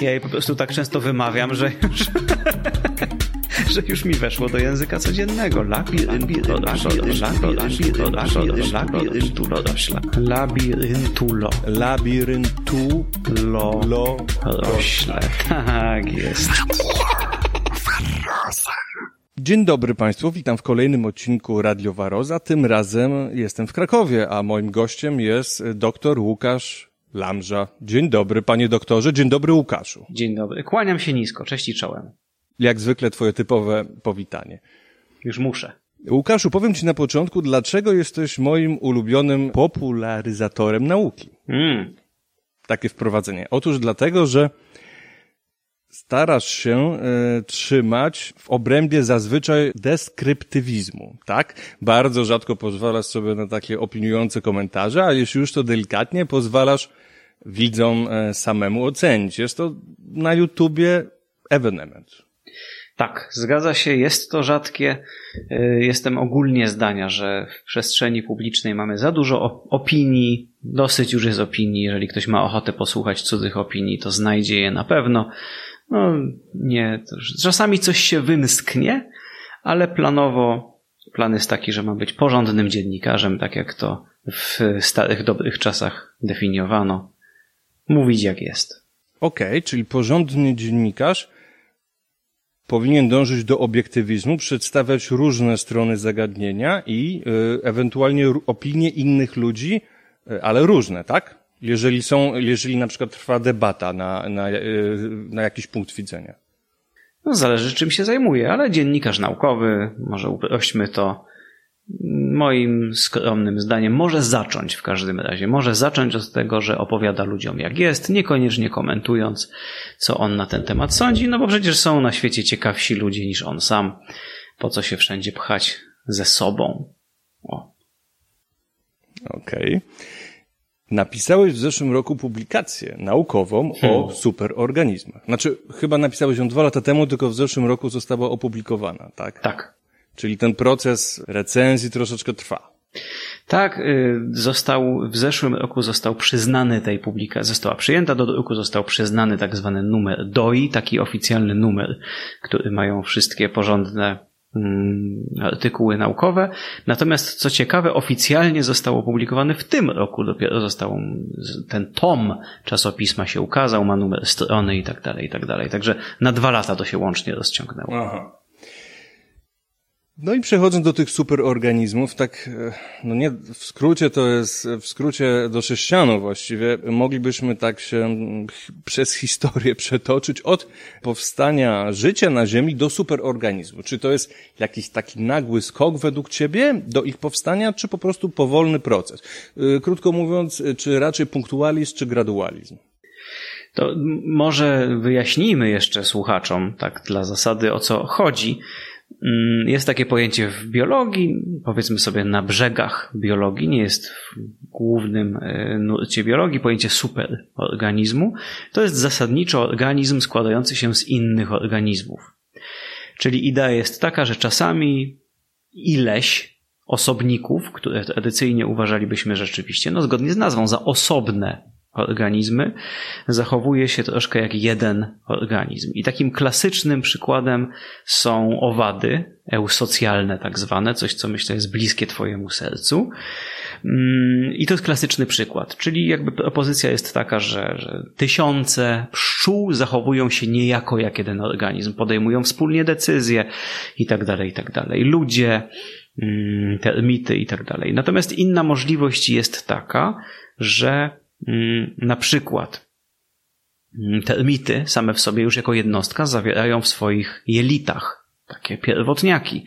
Ja jej po prostu tak często wymawiam, że już, że już mi weszło do języka codziennego. Labiryntulo, labiryntulo, Labiryntulo. lo, rośle. Tak jest. Dzień dobry Państwu, witam w kolejnym odcinku Radio Waroza. Tym razem jestem w Krakowie, a moim gościem jest dr Łukasz Lamża. Dzień dobry, panie doktorze, dzień dobry Łukaszu. Dzień dobry. Kłaniam się nisko, cześć i czołem. Jak zwykle twoje typowe powitanie. Już muszę. Łukaszu, powiem ci na początku, dlaczego jesteś moim ulubionym popularyzatorem nauki. Mm. Takie wprowadzenie. Otóż dlatego, że starasz się e, trzymać w obrębie zazwyczaj deskryptywizmu, tak? Bardzo rzadko pozwalasz sobie na takie opiniujące komentarze, a jeśli już to delikatnie, pozwalasz widzom e, samemu ocenić. Jest to na YouTubie ewenement. Tak, zgadza się, jest to rzadkie. Y, Jestem ogólnie zdania, że w przestrzeni publicznej mamy za dużo op- opinii, dosyć już jest opinii. Jeżeli ktoś ma ochotę posłuchać cudzych opinii, to znajdzie je na pewno. No, nie, czasami coś się wymsknie, ale planowo plan jest taki, że ma być porządnym dziennikarzem, tak jak to w starych, dobrych czasach definiowano. Mówić jak jest. Okej, czyli porządny dziennikarz powinien dążyć do obiektywizmu, przedstawiać różne strony zagadnienia i y, ewentualnie opinie innych ludzi, y, ale różne, tak? Jeżeli są, jeżeli na przykład trwa debata na, na, y, na jakiś punkt widzenia. No, zależy czym się zajmuje, ale dziennikarz naukowy, może uprośćmy to, moim skromnym zdaniem, może zacząć w każdym razie. Może zacząć od tego, że opowiada ludziom jak jest, niekoniecznie komentując, co on na ten temat sądzi, no bo przecież są na świecie ciekawsi ludzie niż on sam. Po co się wszędzie pchać ze sobą? Okej. Napisałeś w zeszłym roku publikację naukową o superorganizmach. Znaczy, chyba napisałeś ją dwa lata temu, tylko w zeszłym roku została opublikowana, tak? Tak. Czyli ten proces recenzji troszeczkę trwa. Tak, y, został, w zeszłym roku został przyznany tej publikacji, została przyjęta do druku, został przyznany tak zwany numer DOI, taki oficjalny numer, który mają wszystkie porządne artykuły naukowe. Natomiast co ciekawe, oficjalnie został opublikowany w tym roku, dopiero został ten tom czasopisma się ukazał, ma numer strony i tak dalej, i tak dalej. Także na dwa lata to się łącznie rozciągnęło. Aha. No i przechodząc do tych superorganizmów, tak, e, no nie, w skrócie to jest, w skrócie do sześcianu właściwie, moglibyśmy tak się przez historię przetoczyć od powstania życia na Ziemi do superorganizmu. Czy to jest jakiś taki nagły skok według Ciebie do ich powstania, czy po prostu powolny proces? E, Krótko mówiąc, e, czy raczej punktualizm, czy gradualizm? To może wyjaśnijmy jeszcze słuchaczom, tak dla zasady, o co chodzi. Mm, Jest takie pojęcie w biologii, powiedzmy sobie na brzegach biologii, nie jest w głównym e, nurcie biologii, pojęcie superorganizmu. To jest zasadniczo organizm składający się z innych organizmów. Czyli idea jest taka, że czasami ileś osobników, które tradycyjnie uważalibyśmy rzeczywiście, no zgodnie z nazwą, za osobne organizmy, zachowuje się troszkę jak jeden organizm. I takim klasycznym przykładem są owady eusocjalne, tak zwane, coś co myślę jest bliskie Twojemu sercu. Mm, I to jest klasyczny przykład, czyli jakby propozycja jest taka, że, że tysiące pszczół zachowują się niejako jak jeden organizm, podejmują wspólnie decyzje i tak dalej, i tak dalej. Ludzie, mm, termity i tak dalej. Natomiast inna możliwość jest taka, że na przykład mm, termity same w sobie już jako jednostka zawierają w swoich jelitach takie pierwotniaki.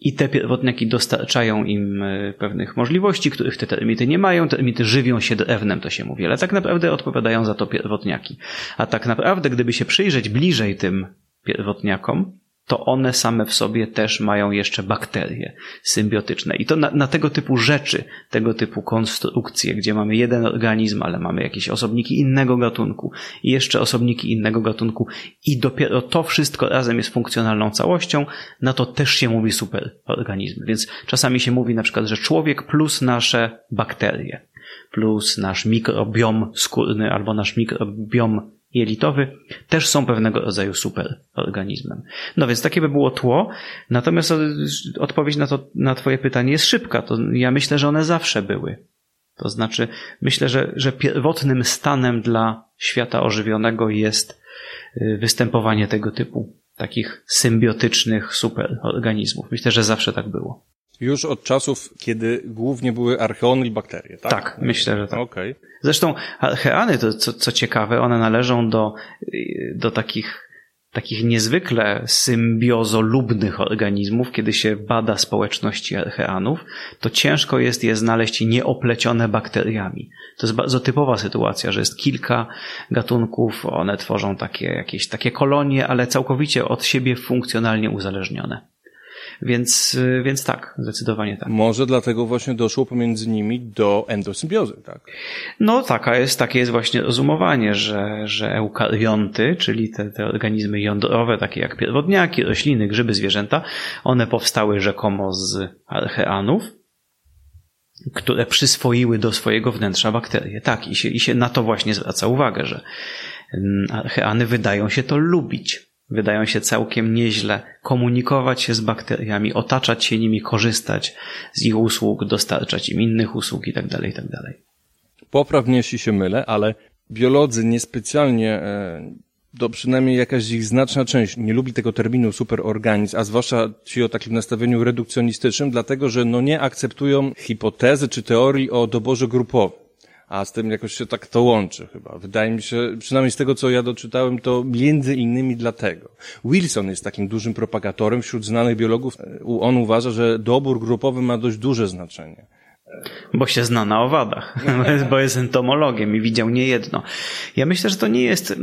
I te pierwotniaki dostarczają im e, pewnych możliwości, których te termity nie mają. Termity żywią się drewnem, to się mówi, ale tak naprawdę odpowiadają za to pierwotniaki. A tak naprawdę, gdyby się przyjrzeć bliżej tym pierwotniakom, to one same w sobie też mają jeszcze bakterie symbiotyczne. I to na, na tego typu rzeczy, tego typu konstrukcje, gdzie mamy jeden organizm, ale mamy jakieś osobniki innego gatunku i jeszcze osobniki innego gatunku i dopiero to wszystko razem jest funkcjonalną całością, na to też się mówi superorganizmy. Więc czasami się mówi na przykład, że człowiek plus nasze bakterie, plus nasz mikrobiom skórny albo nasz mikrobiom jelitowy też są pewnego rodzaju superorganizmem. No więc takie by było tło. Natomiast odpowiedź na, to, na Twoje pytanie jest szybka. To ja myślę, że one zawsze były. To znaczy, myślę, że, że pierwotnym stanem dla świata ożywionego jest y, występowanie tego typu takich symbiotycznych superorganizmów. Myślę, że zawsze tak było. Już od czasów, kiedy głównie były archeony i bakterie, tak? Tak, myślę, że tak. Okay. Zresztą archeany, to co, co ciekawe, one należą do, do takich takich niezwykle symbiozolubnych organizmów, kiedy się bada społeczności archeanów, to ciężko jest je znaleźć nieoplecione bakteriami. To jest bardzo typowa sytuacja, że jest kilka gatunków, one tworzą takie jakieś takie kolonie, ale całkowicie od siebie funkcjonalnie uzależnione. Więc, y, więc tak, zdecydowanie tak. Może dlatego właśnie doszło pomiędzy nimi do endosymbiozy, tak? No taka jest, takie jest właśnie rozumowanie, że, że eukarionty, czyli te, te organizmy jądrowe, takie jak pierwotniaki, rośliny, grzyby, zwierzęta, one powstały rzekomo z archeanów, które przyswoiły do swojego wnętrza bakterie. Tak, i się, i się na to właśnie zwraca uwagę, że mm, archeany wydają się to lubić wydają się całkiem nieźle komunikować się z bakteriami, otaczać się nimi, korzystać z ich usług, dostarczać im innych usług itd. Tak itd. Tak Popraw mnie, jeśli się mylę, ale biolodzy niespecjalnie, e, do przynajmniej jakaś ich znaczna część nie lubi tego terminu superorganizm, a zwłaszcza ci o takim nastawieniu redukcjonistycznym, dlatego że no nie akceptują hipotezy czy teorii o doborze grupowym a z tym jakoś się tak to łączy chyba. Wydaje mi się, przynajmniej z tego, co ja doczytałem, to między innymi dlatego. Wilson jest takim dużym propagatorem wśród znanych biologów. On uważa, że dobór grupowy ma dość duże znaczenie. Bo się zna na owadach, bo jest entomologiem i widział niejedno. Ja myślę, że to nie jest,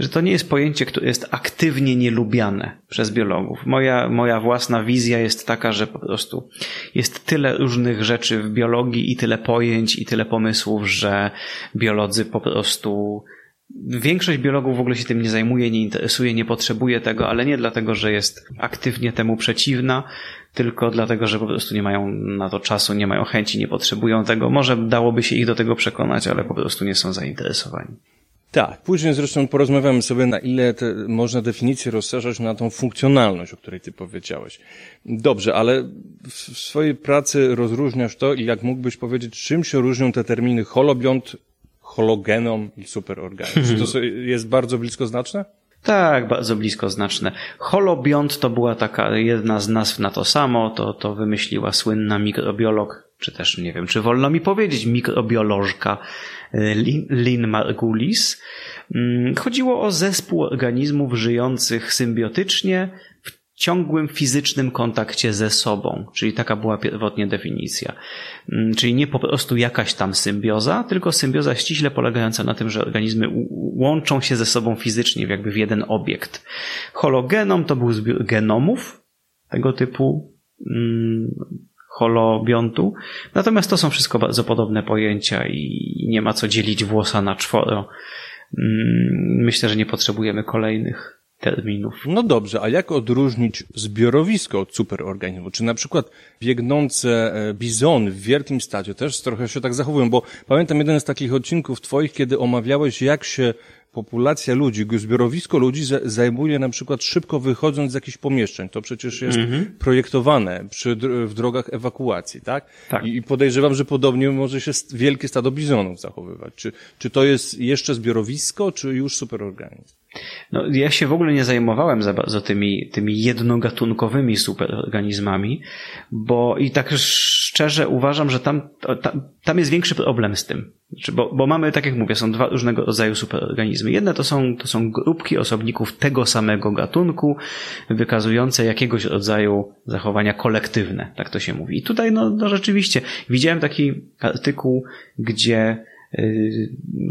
że to nie jest pojęcie, które jest aktywnie nielubiane przez biologów. Moja, moja własna wizja jest taka, że po prostu jest tyle różnych rzeczy w biologii i tyle pojęć i tyle pomysłów, że biolodzy po prostu Większość biologów w ogóle się tym nie zajmuje, nie interesuje, nie potrzebuje tego, ale nie dlatego, że jest aktywnie temu przeciwna, tylko dlatego, że po prostu nie mają na to czasu, nie mają chęci, nie potrzebują tego. Może dałoby się ich do tego przekonać, ale po prostu nie są zainteresowani. Tak, później zresztą porozmawiamy sobie, na ile te, można definicję rozszerzać na tą funkcjonalność, o której ty powiedziałeś. Dobrze, ale w swojej pracy rozróżniasz to i jak mógłbyś powiedzieć, czym się różnią te terminy holobiont, hologenom i superorganizm? Czy to jest bardzo blisko znaczne? Tak, bardzo blisko znaczne. Holobiont to była taka jedna z nazw na to samo, to, to wymyśliła słynna mikrobiolog, czy też nie wiem, czy wolno mi powiedzieć, mikrobiolożka e, Lin, Lin Margulis. Mm, chodziło o zespół organizmów żyjących symbiotycznie ciągłym fizycznym kontakcie ze sobą, czyli taka była pierwotnie definicja. Mm, czyli nie po prostu jakaś tam symbioza, tylko symbioza ściśle polegająca na tym, że organizmy łączą się ze sobą fizycznie, jakby w jeden obiekt. Hologenom to był zbiór genomów tego typu hmm, holobiontu. Natomiast to są wszystko bardzo podobne pojęcia i nie ma co dzielić włosa na czworo. Hmm, myślę, że nie potrzebujemy kolejnych terminów. No dobrze, a jak odróżnić zbiorowisko od superorganizmu? Czy na przykład biegnące e, bizony w wielkim stadzie też trochę się tak zachowują? Bo pamiętam jeden z takich odcinków twoich, kiedy omawiałeś, jak się populacja ludzi, zbiorowisko ludzi zajmuje na przykład szybko wychodząc z jakichś pomieszczeń. To przecież jest mm -hmm. projektowane przy, w drogach ewakuacji, tak? tak? I podejrzewam, że podobnie może się wielkie stado bizonów zachowywać. Czy, czy to jest jeszcze zbiorowisko, czy już superorganizm? No, ja się w ogóle nie zajmowałem za bardzo tymi, tymi jednogatunkowymi superorganizmami, bo i tak szczerze uważam, że tam, tam, tam jest większy problem z tym. Znaczy, bo, bo mamy, tak jak mówię, są dwa różnego rodzaju superorganizmy. Jedne to są, to są grupki osobników tego samego gatunku, wykazujące jakiegoś rodzaju zachowania kolektywne, tak to się mówi. I tutaj, no, no rzeczywiście, widziałem taki artykuł, gdzie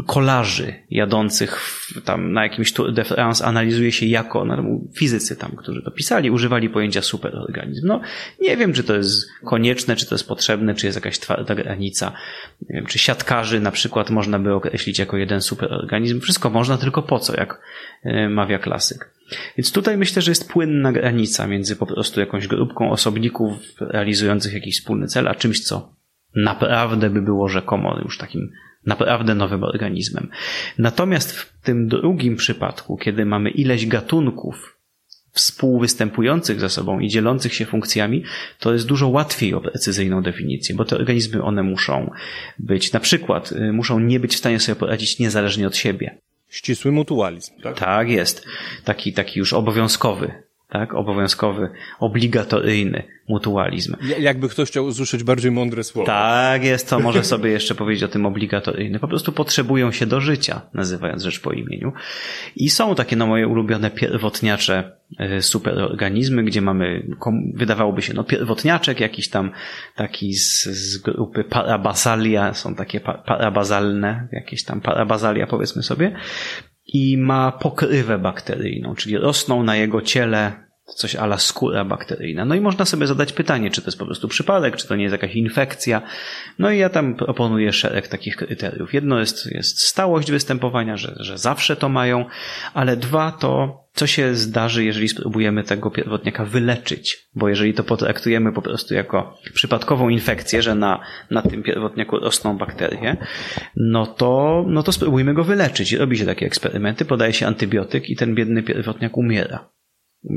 kolarzy jadących tam na jakimś Tour de France analizuje się jako, no, fizycy tam, którzy to pisali, używali pojęcia superorganizm. No, nie wiem, czy to jest konieczne, czy to jest potrzebne, czy jest jakaś twarda granica. Nie wiem, czy siatkarzy na przykład można by określić jako jeden superorganizm. Wszystko można, tylko po co, jak y, mawia klasyk. Więc tutaj myślę, że jest płynna granica między po prostu jakąś grupką osobników realizujących jakiś wspólny cel, a czymś, co naprawdę by było rzekomo już takim naprawdę nowym organizmem. Natomiast w tym drugim przypadku, kiedy mamy ileś gatunków współwystępujących ze sobą i dzielących się funkcjami, to jest dużo łatwiej o precyzyjną definicję, bo te organizmy one muszą być, na przykład, y, muszą nie być w stanie sobie poradzić niezależnie od siebie. Ścisły mutualizm, tak? Tak jest. Taki, taki już obowiązkowy tak? Obowiązkowy, obligatoryjny mutualizm. Jakby ktoś chciał usłyszeć bardziej mądre słowo. Tak jest, to może sobie jeszcze powiedzieć o tym obligatoryjny. Po prostu potrzebują się do życia, nazywając rzecz po imieniu. I są takie no moje ulubione pierwotniacze e, superorganizmy, gdzie mamy, wydawałoby się, no pierwotniaczek jakiś tam taki z, z grupy parabasalia, są takie parabazalne, jakieś tam parabasalia powiedzmy sobie, i ma pokrywę bakteryjną, czyli rosną na jego ciele coś ala skóra bakteryjna. No i można sobie zadać pytanie, czy to jest po prostu przypadek, czy to nie jest jakaś infekcja. No i ja tam proponuję szereg takich kryteriów. Jedno jest, jest stałość występowania, że, że zawsze to mają, ale dwa to co się zdarzy, jeżeli spróbujemy tego pierwotniaka wyleczyć, bo jeżeli to potraktujemy po prostu jako przypadkową infekcję, że na, na tym pierwotniaku rosną bakterie, no to, no to spróbujmy go wyleczyć. Robi się takie eksperymenty, podaje się antybiotyk i ten biedny pierwotniak umiera.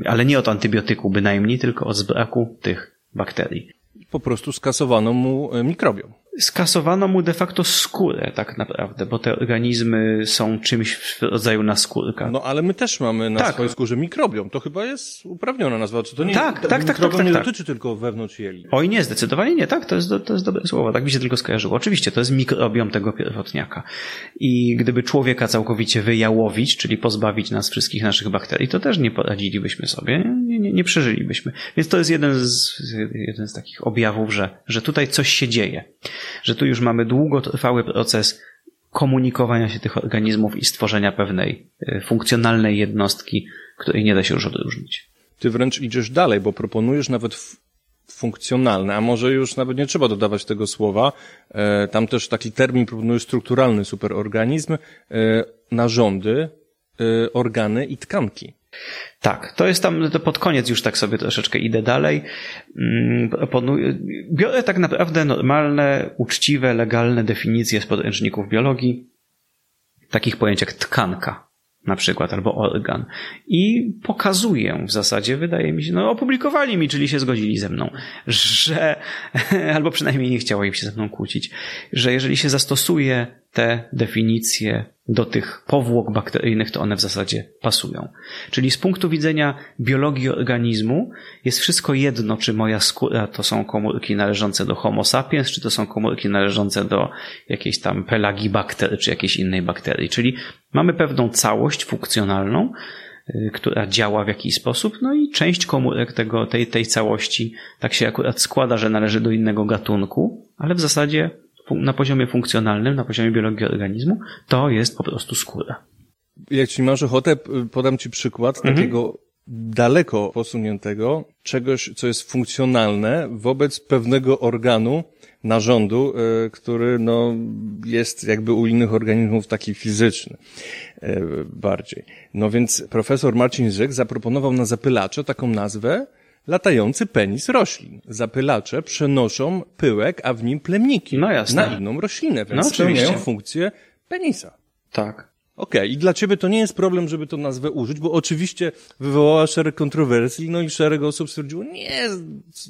Ale nie od antybiotyku bynajmniej, tylko od braku tych bakterii. Po prostu skasowano mu mikrobiom skasowano mu de facto skórę tak naprawdę, bo te organizmy są czymś w rodzaju naskórka. No ale my też mamy na tak. swojej skórze mikrobiom. To chyba jest uprawniona nazwa. Czy to nie tak, tak, tak, tak, tak, nie tak. dotyczy tylko wewnątrz jeli. Oj nie, zdecydowanie nie. Tak, to jest, to jest dobre słowo. Tak mi się tylko skojarzyło. Oczywiście, to jest mikrobiom tego pierwotniaka. I gdyby człowieka całkowicie wyjałowić, czyli pozbawić nas wszystkich naszych bakterii, to też nie poradzilibyśmy sobie, nie, nie, nie przeżylibyśmy. Więc to jest jeden z, jeden z takich objawów, że, że tutaj coś się dzieje że tu już mamy długotrwały proces komunikowania się tych organizmów i stworzenia pewnej e, funkcjonalnej jednostki, której nie da się już odróżnić. Ty wręcz idziesz dalej, bo proponujesz nawet funkcjonalne, a może już nawet nie trzeba dodawać tego słowa. E, tam też taki termin proponujesz strukturalny superorganizm, e, narządy, organy i tkanki. Tak, to jest tam, to pod koniec już tak sobie troszeczkę idę dalej. Mm, biorę tak naprawdę normalne, uczciwe, legalne definicje z podręczników biologii, takich pojęć jak tkanka na przykład, albo organ. I pokazuję w zasadzie, wydaje mi się, no opublikowali mi, czyli się zgodzili ze mną, że, albo przynajmniej nie chciało im się ze mną kłócić, że jeżeli się zastosuje te definicje do tych powłok bakteryjnych, to one w zasadzie pasują. Czyli z punktu widzenia biologii organizmu jest wszystko jedno, czy moja skóra to są komórki należące do Homo sapiens, czy to są komórki należące do jakiejś tam pelagibakter, czy jakiejś innej bakterii. Czyli mamy pewną całość funkcjonalną, y, która działa w jakiś sposób, no i część komórek tego, tej, tej całości tak się akurat składa, że należy do innego gatunku, ale w zasadzie na poziomie funkcjonalnym, na poziomie biologii organizmu, to jest po prostu skóra. Jeśli masz ochotę, podam Ci przykład mhm. takiego daleko posuniętego czegoś, co jest funkcjonalne wobec pewnego organu, narządu, e, który no, jest jakby u innych organizmów taki fizyczny e, bardziej. No więc profesor Marcin Zyk zaproponował na zapylacze taką nazwę, latający penis roślin. Zapylacze przenoszą pyłek, a w nim plemniki no jasne. na inną roślinę, więc no, spełniają funkcję penisa. Tak. Okej, okay. i dla ciebie to nie jest problem, żeby tą nazwę użyć, bo oczywiście wywołała szereg kontrowersji, no i szereg osób stwierdziło, nie,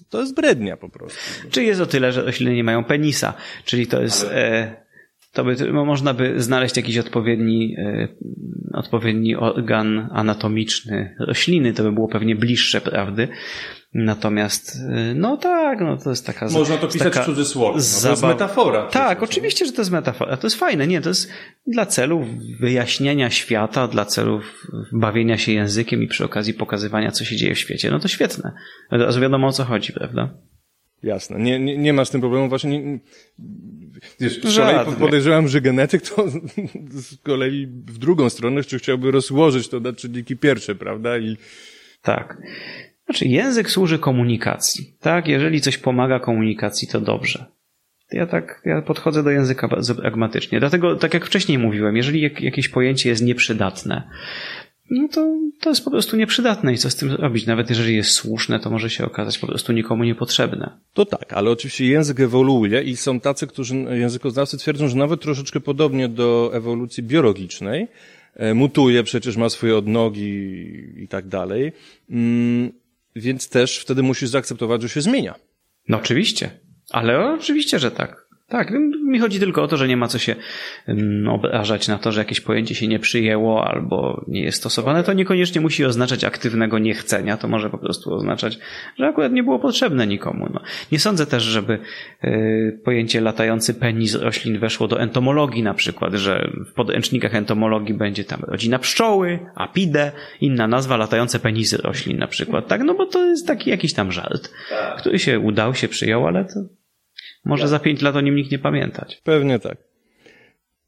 to jest brednia po prostu. Czy jest o tyle, że rośliny nie mają penisa, czyli to jest... E to by, można by znaleźć jakiś odpowiedni, e, odpowiedni organ anatomiczny rośliny, to by było pewnie bliższe prawdy. Natomiast, e, no tak, no to jest taka... Można to pisać w cudzysłowie, no, to jest metafora. Tak, oczywiście, że to jest metafora. To jest fajne, nie, to jest dla celów wyjaśnienia świata, dla celów bawienia się językiem i przy okazji pokazywania, co się dzieje w świecie. No to świetne. Od razu wiadomo, o co chodzi, prawda? Jasne. Nie, nie, nie ma z tym problemu. Właśnie nie, wiesz, podejrzewam, że genetyk to z kolei w drugą stronę, czy chciałby rozłożyć to na czynniki pierwsze, prawda? I... Tak. Znaczy, język służy komunikacji. Tak? Jeżeli coś pomaga komunikacji, to dobrze. Ja tak, ja podchodzę do języka pragmatycznie. Dlatego, tak jak wcześniej mówiłem, jeżeli jak, jakieś pojęcie jest nieprzydatne, no to, to jest po prostu nieprzydatne i co z tym robić? Nawet jeżeli jest słuszne, to może się okazać po prostu nikomu niepotrzebne. To tak, ale oczywiście język ewoluuje i są tacy, którzy, językoznawcy twierdzą, że nawet troszeczkę podobnie do ewolucji biologicznej, e, mutuje, przecież ma swoje odnogi i tak dalej, mm, więc też wtedy musisz zaakceptować, że się zmienia. No oczywiście, ale oczywiście, że tak. Tak, mi chodzi tylko o to, że nie ma co się obrażać na to, że jakieś pojęcie się nie przyjęło albo nie jest stosowane. To niekoniecznie musi oznaczać aktywnego niechcenia, to może po prostu oznaczać, że akurat nie było potrzebne nikomu. No. Nie sądzę też, żeby y, pojęcie latający penis roślin weszło do entomologii na przykład, że w podręcznikach entomologii będzie tam rodzina pszczoły, apide, inna nazwa latające penisy roślin na przykład, tak? No bo to jest taki jakiś tam żart, tak. który się udał, się przyjął, ale to może za pięć lat o nim nikt nie pamiętać. Pewnie tak.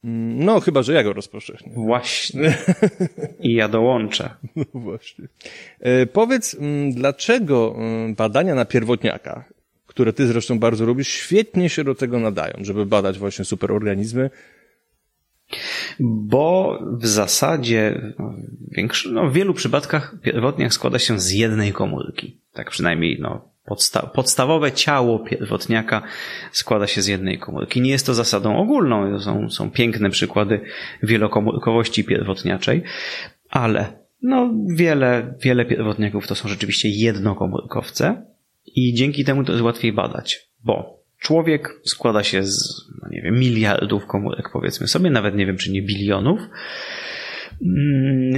Mm, no, chyba, że ja go rozpowszechnię. Właśnie. I ja dołączę. No właśnie. E, powiedz, mm, dlaczego mm, badania na pierwotniakach, które ty zresztą bardzo lubisz, świetnie się do tego nadają, żeby badać właśnie superorganizmy? Bo w zasadzie większy, no, w wielu przypadkach pierwotniak składa się z jednej komórki. Tak przynajmniej no, Podsta podstawowe ciało pierwotniaka składa się z jednej komórki. Nie jest to zasadą ogólną, są, są piękne przykłady wielokomórkowości pierwotniaczej, ale no, wiele, wiele pierwotniaków to są rzeczywiście jednokomórkowce i dzięki temu to jest łatwiej badać, bo człowiek składa się z, no nie wiem, miliardów komórek, powiedzmy sobie, nawet nie wiem, czy nie bilionów,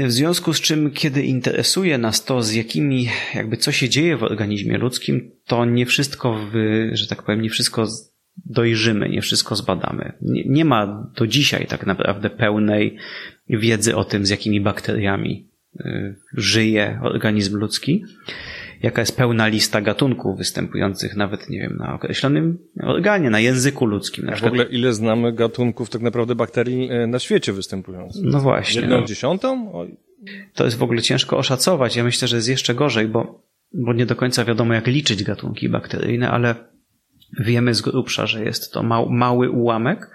w związku z czym, kiedy interesuje nas to, z jakimi, jakby co się dzieje w organizmie ludzkim, to nie wszystko, w, że tak powiem, nie wszystko dojrzymy, nie wszystko zbadamy. Nie, nie ma do dzisiaj tak naprawdę pełnej wiedzy o tym, z jakimi bakteriami y, żyje organizm ludzki jaka jest pełna lista gatunków występujących nawet, nie wiem, na określonym organie, na języku ludzkim. Na A w ogóle ile znamy gatunków tak naprawdę bakterii e, na świecie występujących? No właśnie. Jedną no. dziesiątą? To jest w ogóle ciężko oszacować. Ja myślę, że jest jeszcze gorzej, bo, bo nie do końca wiadomo, jak liczyć gatunki bakteryjne, ale wiemy z grubsza, że jest to mały ułamek.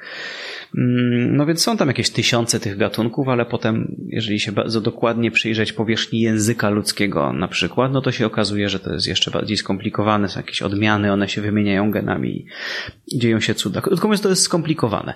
Mm, no więc są tam jakieś tysiące tych gatunków, ale potem, jeżeli się bardzo dokładnie przyjrzeć powierzchni języka ludzkiego na przykład, no to się okazuje, że to jest jeszcze bardziej skomplikowane, są jakieś odmiany, one się wymieniają genami i dzieją się cuda. Krótko mówiąc, to jest skomplikowane.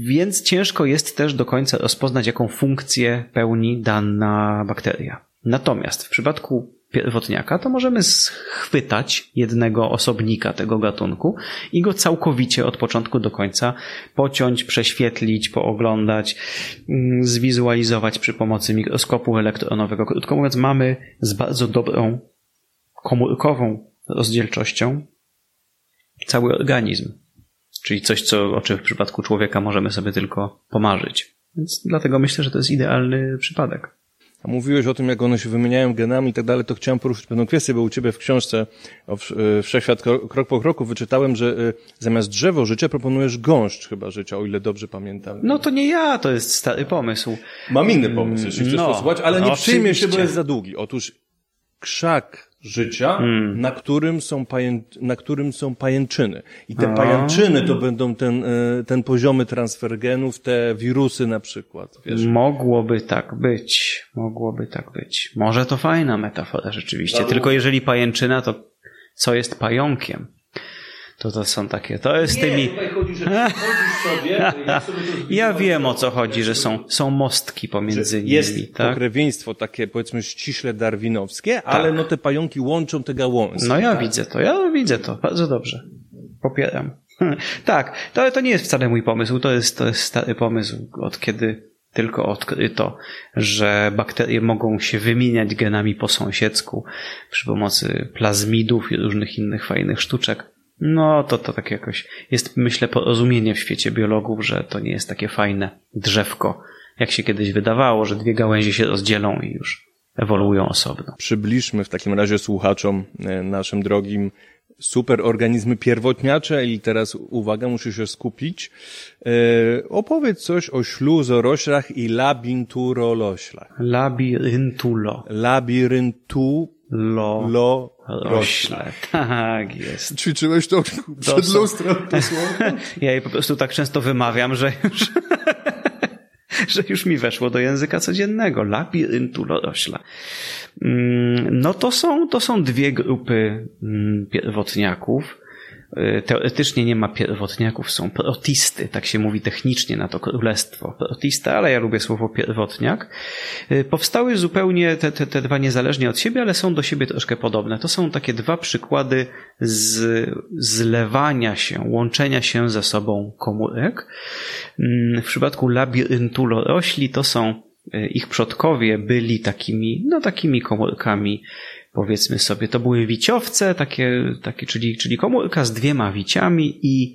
Więc ciężko jest też do końca rozpoznać, jaką funkcję pełni dana bakteria. Natomiast w przypadku pierwotniaka, to możemy schwytać jednego osobnika tego gatunku i go całkowicie od początku do końca pociąć, prześwietlić, pooglądać, mm, zwizualizować przy pomocy mikroskopu elektronowego. Krótko mówiąc, mamy z bardzo dobrą komórkową rozdzielczością cały organizm. Czyli coś, co, o czym w przypadku człowieka możemy sobie tylko pomarzyć. Więc dlatego myślę, że to jest idealny przypadek. A mówiłeś o tym, jak one się wymieniają genami i tak dalej, to chciałem poruszyć pewną kwestię, bo u ciebie w książce o e, Wszechświat krok po kroku wyczytałem, że e, zamiast drzewo życia proponujesz gąszcz chyba życia, o ile dobrze pamiętam. No to nie ja, to jest stary pomysł. Mam inny pomysł, jeśli chcesz no, posłuchać, ale nie przyjmie się, bo jest za długi. Otóż krzak życia, hmm. na, którym są paję, na którym są pajęczyny. I te A. pajęczyny to będą ten, e, ten poziomy transfer genów, te wirusy na przykład. Wiesz? Mogłoby tak być. Mogłoby tak być. Może to fajna metafora rzeczywiście. Tylko jeżeli pajęczyna, to co jest pająkiem? To to są takie, to jest nie, tymi... tutaj chodzi, że sobie, ja, sobie ja wiem o co chodzi, że są, są mostki pomiędzy nimi. Jest tak? pokrewieństwo takie powiedzmy ściśle darwinowskie, tak. ale no te pająki łączą te gałązki. No ja tak? widzę to, ja widzę to, bardzo dobrze. Popieram. tak, to, to nie jest wcale mój pomysł, to jest, to jest stary pomysł, od kiedy tylko odkryto, że bakterie mogą się wymieniać genami po sąsiedzku przy pomocy plazmidów i różnych innych fajnych sztuczek. No, to, to tak jakoś jest, myślę, porozumienie w świecie biologów, że to nie jest takie fajne drzewko, jak się kiedyś wydawało, że dwie gałęzie się rozdzielą i już ewoluują osobno. Przybliżmy w takim razie słuchaczom e, naszym drogim superorganizmy pierwotniacze i teraz uwaga, muszę się skupić. E, opowiedz coś o śluzoroślach i labinturoloślach. Labiryntulo. Labiryntu Lo. Lo. Rośle. Tak jest. Ćwiczyłeś to przed to lustrem to słowo? Ja je po prostu tak często wymawiam, że już że już mi weszło do języka codziennego. Labiryntulodośla. Mm, no to są, to są dwie grupy mm, pierwotniaków. Y, teoretycznie nie ma pierwotniaków, są protisty, tak się mówi technicznie na to królestwo. Protista, ale ja lubię słowo pierwotniak. Y, powstały zupełnie te, te, te dwa niezależnie od siebie, ale są do siebie troszkę podobne. To są takie dwa przykłady z, zlewania się, łączenia się ze sobą komórek. Mm, w przypadku labiryntu to są y, ich przodkowie byli takimi, no takimi komórkami powiedzmy sobie, to były wiciowce, takie, takie czyli, czyli komórka z dwiema wiciami i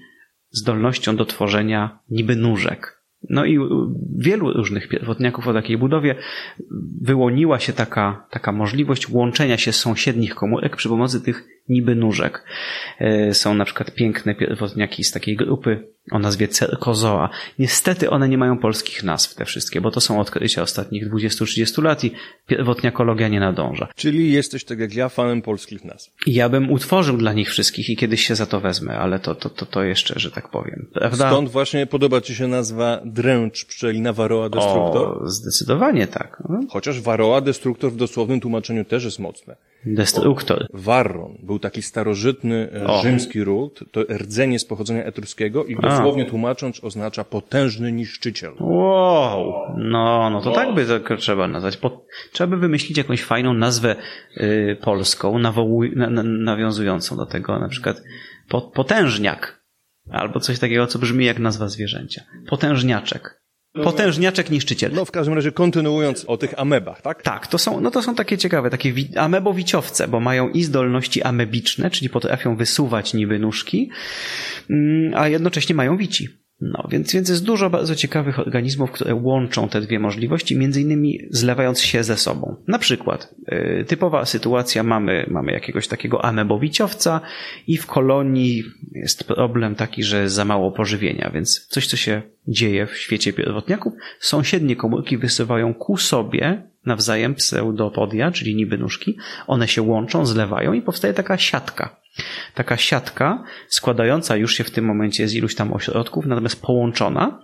zdolnością do tworzenia niby nóżek. No i wielu różnych pierwotniaków o takiej budowie wyłoniła się taka, taka możliwość łączenia się sąsiednich komórek przy pomocy tych niby nóżek. E, są na przykład piękne pierwotniaki z takiej grupy o nazwie Cerkozoa. Niestety one nie mają polskich nazw, te wszystkie, bo to są odkrycia ostatnich 20-30 lat i pierwotniakologia nie nadąża. Czyli jesteś, tak jak ja, fanem polskich nazw. Ja bym utworzył dla nich wszystkich i kiedyś się za to wezmę, ale to, to, to, to jeszcze, że tak powiem. Prawda? Stąd właśnie podoba ci się nazwa dręcz pszczelina Varroa destructor? O, zdecydowanie tak. Chociaż Varroa destructor w dosłownym tłumaczeniu też jest mocne. Destruktor. Warron był taki starożytny e, o. rzymski ród, to rdzenie z pochodzenia etruskiego i dosłownie tłumacząc oznacza potężny niszczyciel. Wow, no, no to wow. tak by to trzeba nazwać. Po, trzeba by wymyślić jakąś fajną nazwę y, polską, nawołuj, na, na, nawiązującą do tego, na przykład potężniak. Albo coś takiego, co brzmi jak nazwa zwierzęcia. Potężniaczek. Potężniaczek niszczyciel. No w każdym razie kontynuując o tych amebach, tak? Tak, to są, no to są takie ciekawe, takie amebowiciowce, bo mają i zdolności amebiczne, czyli potrafią wysuwać niby nóżki, mm, a jednocześnie mają wici. No, więc, więc jest dużo bardzo ciekawych organizmów, które łączą te dwie możliwości, między innymi zlewając się ze sobą. Na przykład, yy, typowa sytuacja, mamy, mamy jakiegoś takiego amebowiciowca i w kolonii jest problem taki, że za mało pożywienia, więc coś, co się dzieje w świecie pierwotniaków, sąsiednie komórki wysyłają ku sobie nawzajem pseudopodia, czyli niby nóżki, one się łączą, zlewają i powstaje taka siatka Taka siatka składająca już się w tym momencie z iluś tam ośrodków, natomiast połączona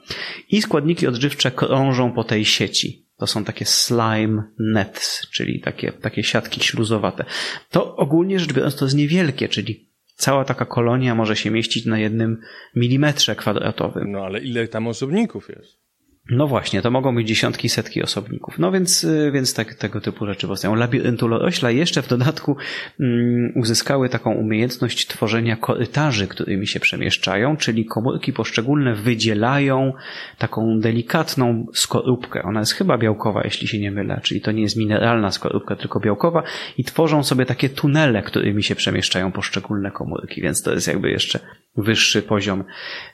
i składniki odżywcze krążą po tej sieci. To są takie slime nets, czyli takie, takie siatki śluzowate. To ogólnie rzecz biorąc to jest niewielkie, czyli cała taka kolonia może się mieścić na jednym milimetrze kwadratowym. No ale ile tam osobników jest? No właśnie, to mogą być dziesiątki, setki osobników. No więc, y, więc tak, tego typu rzeczy powstają. Labiryntulorośla jeszcze w dodatku um, uzyskały taką umiejętność tworzenia korytarzy, którymi się przemieszczają, czyli komórki poszczególne wydzielają taką delikatną skorupkę. Ona jest chyba białkowa, jeśli się nie mylę, czyli to nie jest mineralna skorupka, tylko białkowa i tworzą sobie takie tunele, którymi się przemieszczają poszczególne komórki, więc to jest jakby jeszcze wyższy poziom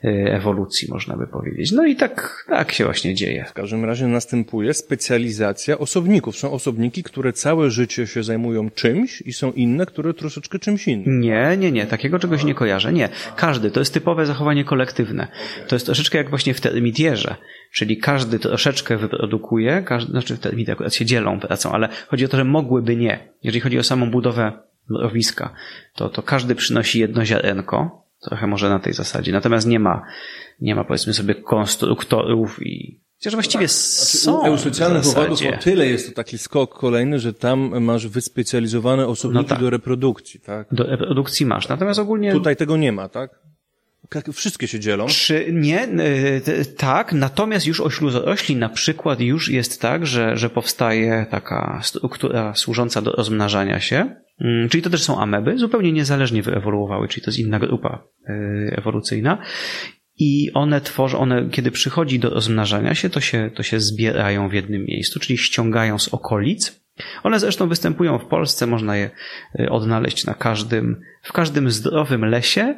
y, ewolucji, można by powiedzieć. No i tak, tak się właśnie właśnie dzieje. W każdym razie następuje specjalizacja osobników. Są osobniki, które całe życie się zajmują czymś i są inne, które troszeczkę czymś innym. Nie, nie, nie. Takiego czegoś nie kojarzę. Nie. Każdy. To jest typowe zachowanie kolektywne. To jest troszeczkę jak właśnie w termitierze. Czyli każdy troszeczkę wyprodukuje, każdy, znaczy w termity akurat się dzielą pracą, ale chodzi o to, że mogłyby nie. Jeżeli chodzi o samą budowę mrowiska, to, to każdy przynosi jedno ziarenko, trochę może na tej zasadzie. Natomiast nie ma, nie ma powiedzmy sobie konstruktorów i Chociaż właściwie no tak. znaczy, są. U eusocjalnych owadów o tyle jest to taki skok kolejny, że tam masz wyspecjalizowane osobniki no tak. do reprodukcji, tak? Do reprodukcji masz. Natomiast ogólnie. Tutaj tego nie ma, tak? Wszystkie się dzielą? Czy nie, tak, natomiast już o na przykład już jest tak, że, że powstaje taka struktura służąca do rozmnażania się, mm, czyli to też są ameby, zupełnie niezależnie wyewoluowały, czyli to jest inna grupa y, ewolucyjna i one tworzą, one, kiedy przychodzi do rozmnażania się, to się, to się zbierają w jednym miejscu, czyli ściągają z okolic. One zresztą występują w Polsce, można je y, odnaleźć na każdym, w każdym zdrowym lesie.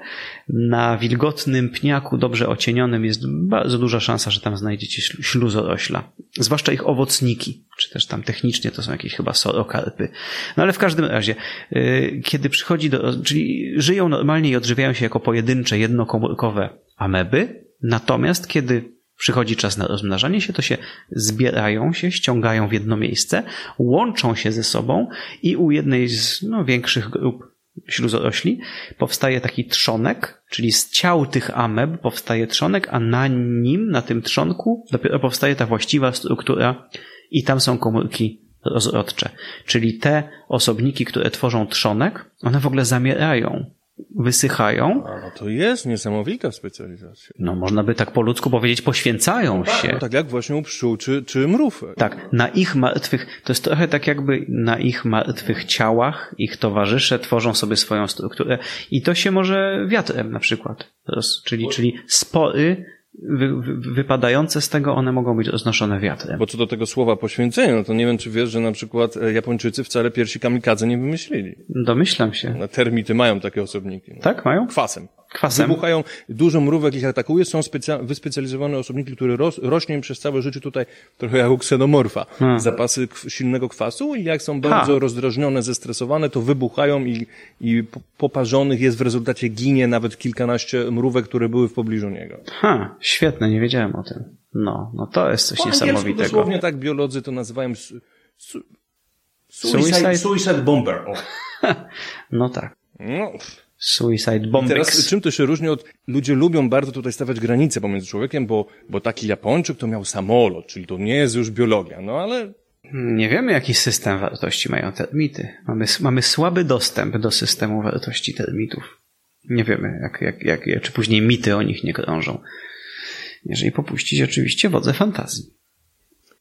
Na wilgotnym pniaku, dobrze ocienionym, jest bardzo duża szansa, że tam znajdziecie śluzorośla. Zwłaszcza ich owocniki, czy też tam technicznie to są jakieś chyba sorokarpy. No ale w każdym razie, y, kiedy przychodzi do, czyli żyją normalnie i odżywiają się jako pojedyncze, jednokomórkowe ameby, natomiast kiedy przychodzi czas na rozmnażanie się, to się zbierają się, ściągają w jedno miejsce, łączą się ze sobą i u jednej z no, większych grup śluzorośli powstaje taki trzonek, Czyli z ciał tych ameb powstaje trzonek, a na nim, na tym trzonku, dopiero powstaje ta właściwa struktura i tam są komórki rozrodcze. Czyli te osobniki, które tworzą trzonek, one w ogóle zamierają wysychają. A, no to jest niesamowita specjalizacja. No można by tak po ludzku powiedzieć, poświęcają się. No tak jak właśnie u pszczół czy, czy mrówek. Tak, na ich martwych, to jest trochę tak jakby na ich martwych ciałach ich towarzysze tworzą sobie swoją strukturę i to się może wiatrem na przykład, czyli, czyli spory wy, wy, wypadające z tego, one mogą być roznoszone wiatrem. Bo co do tego słowa poświęcenie, no to nie wiem, czy wiesz, że na przykład e, Japończycy wcale piersi kamikadze nie wymyślili. Domyślam się. No, termity mają takie osobniki. No. Tak, mają? Kwasem. Kwasem. Wybuchają, dużo mrówek ich atakuje, są specja- wyspecjalizowane osobniki, które ros, rośnie im przez całe życie tutaj trochę jak u ksenomorfa. Hmm. Zapasy k- silnego kwasu i jak są bardzo Ha. rozdrażnione, zestresowane, to wybuchają i, i po- poparzonych jest w rezultacie ginie nawet kilkanaście mrówek, które były w pobliżu niego. Ha, świetne, nie wiedziałem o tym. No, no to jest coś Po niesamowitego. dosłownie tak biolodzy to nazywają su, su, Suicide- suicide, suicide bomber. O. No tak. No. Suicide bombings. Teraz czym to się różni od... Ludzie lubią bardzo tutaj stawiać granice pomiędzy człowiekiem, bo, bo taki Japończyk to miał samolot, czyli to nie jest już biologia, no ale Nie wiemy, jaki system wartości mają termity. Mamy, mamy słaby dostęp do systemu wartości termitów. Nie wiemy, jak, jak, jak, czy później mity o nich nie krążą. Jeżeli popuścić oczywiście wodze fantazji.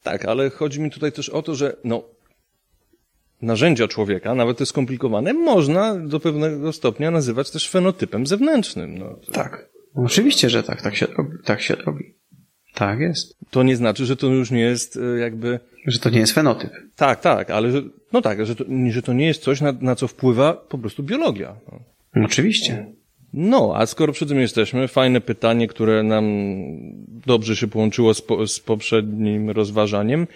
tak, ale chodzi mi tutaj też o to, że no, narzędzia człowieka, nawet te skomplikowane, można do pewnego stopnia nazywać też fenotypem zewnętrznym. No, Tak. Oczywiście, że tak. Tak się robi. Tak się robi. Tak jest. to nie znaczy, że to już nie jest e, jakby... Że to nie jest fenotyp. Tak, tak, ale że, no tak, że to, że to nie jest coś, na, na co wpływa po prostu biologia. No. Oczywiście. No, a skoro przy tym jesteśmy, fajne pytanie, które nam dobrze się połączyło z, po, z poprzednim rozważaniem.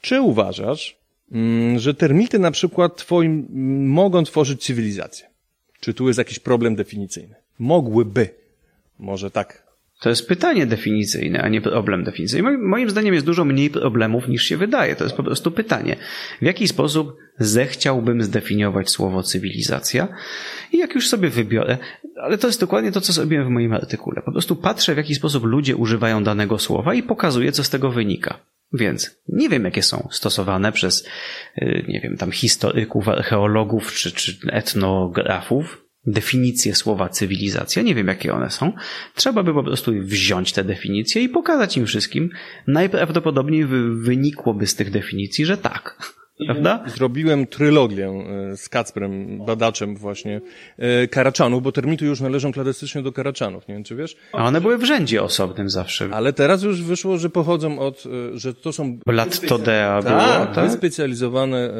Czy uważasz, że termity na przykład twoim mm, mogą tworzyć cywilizację? Czy tu jest jakiś problem definicyjny? Mogłyby. Może tak. To jest pytanie definicyjne, a nie problem definicyjny. Moim zdaniem jest dużo mniej problemów niż się wydaje. To jest po prostu pytanie. W jaki sposób zechciałbym zdefiniować słowo cywilizacja? I jak już sobie wybiorę, ale to jest dokładnie to, co zrobiłem w moim artykule. Po prostu patrzę, w jaki sposób ludzie używają danego słowa i pokazuję, co z tego wynika. Więc nie wiem, jakie są stosowane przez, y, nie wiem, tam historyków, archeologów czy, czy etnografów definicje słowa cywilizacja. Nie wiem, jakie one są. Trzeba by po prostu wziąć te definicje i pokazać im wszystkim. Najprawdopodobniej wy, wynikłoby z tych definicji, że tak. Prawda? Zrobiłem trylogię e, z Kacprem, badaczem właśnie, e, Karaczanów, bo termity już należą klasycznie do Karaczanów, nie wiem czy wiesz. A one były w rzędzie osobnym zawsze. Ale teraz już wyszło, że pochodzą od, e, że to są Lat Todea było, tak, tak? wyspecjalizowane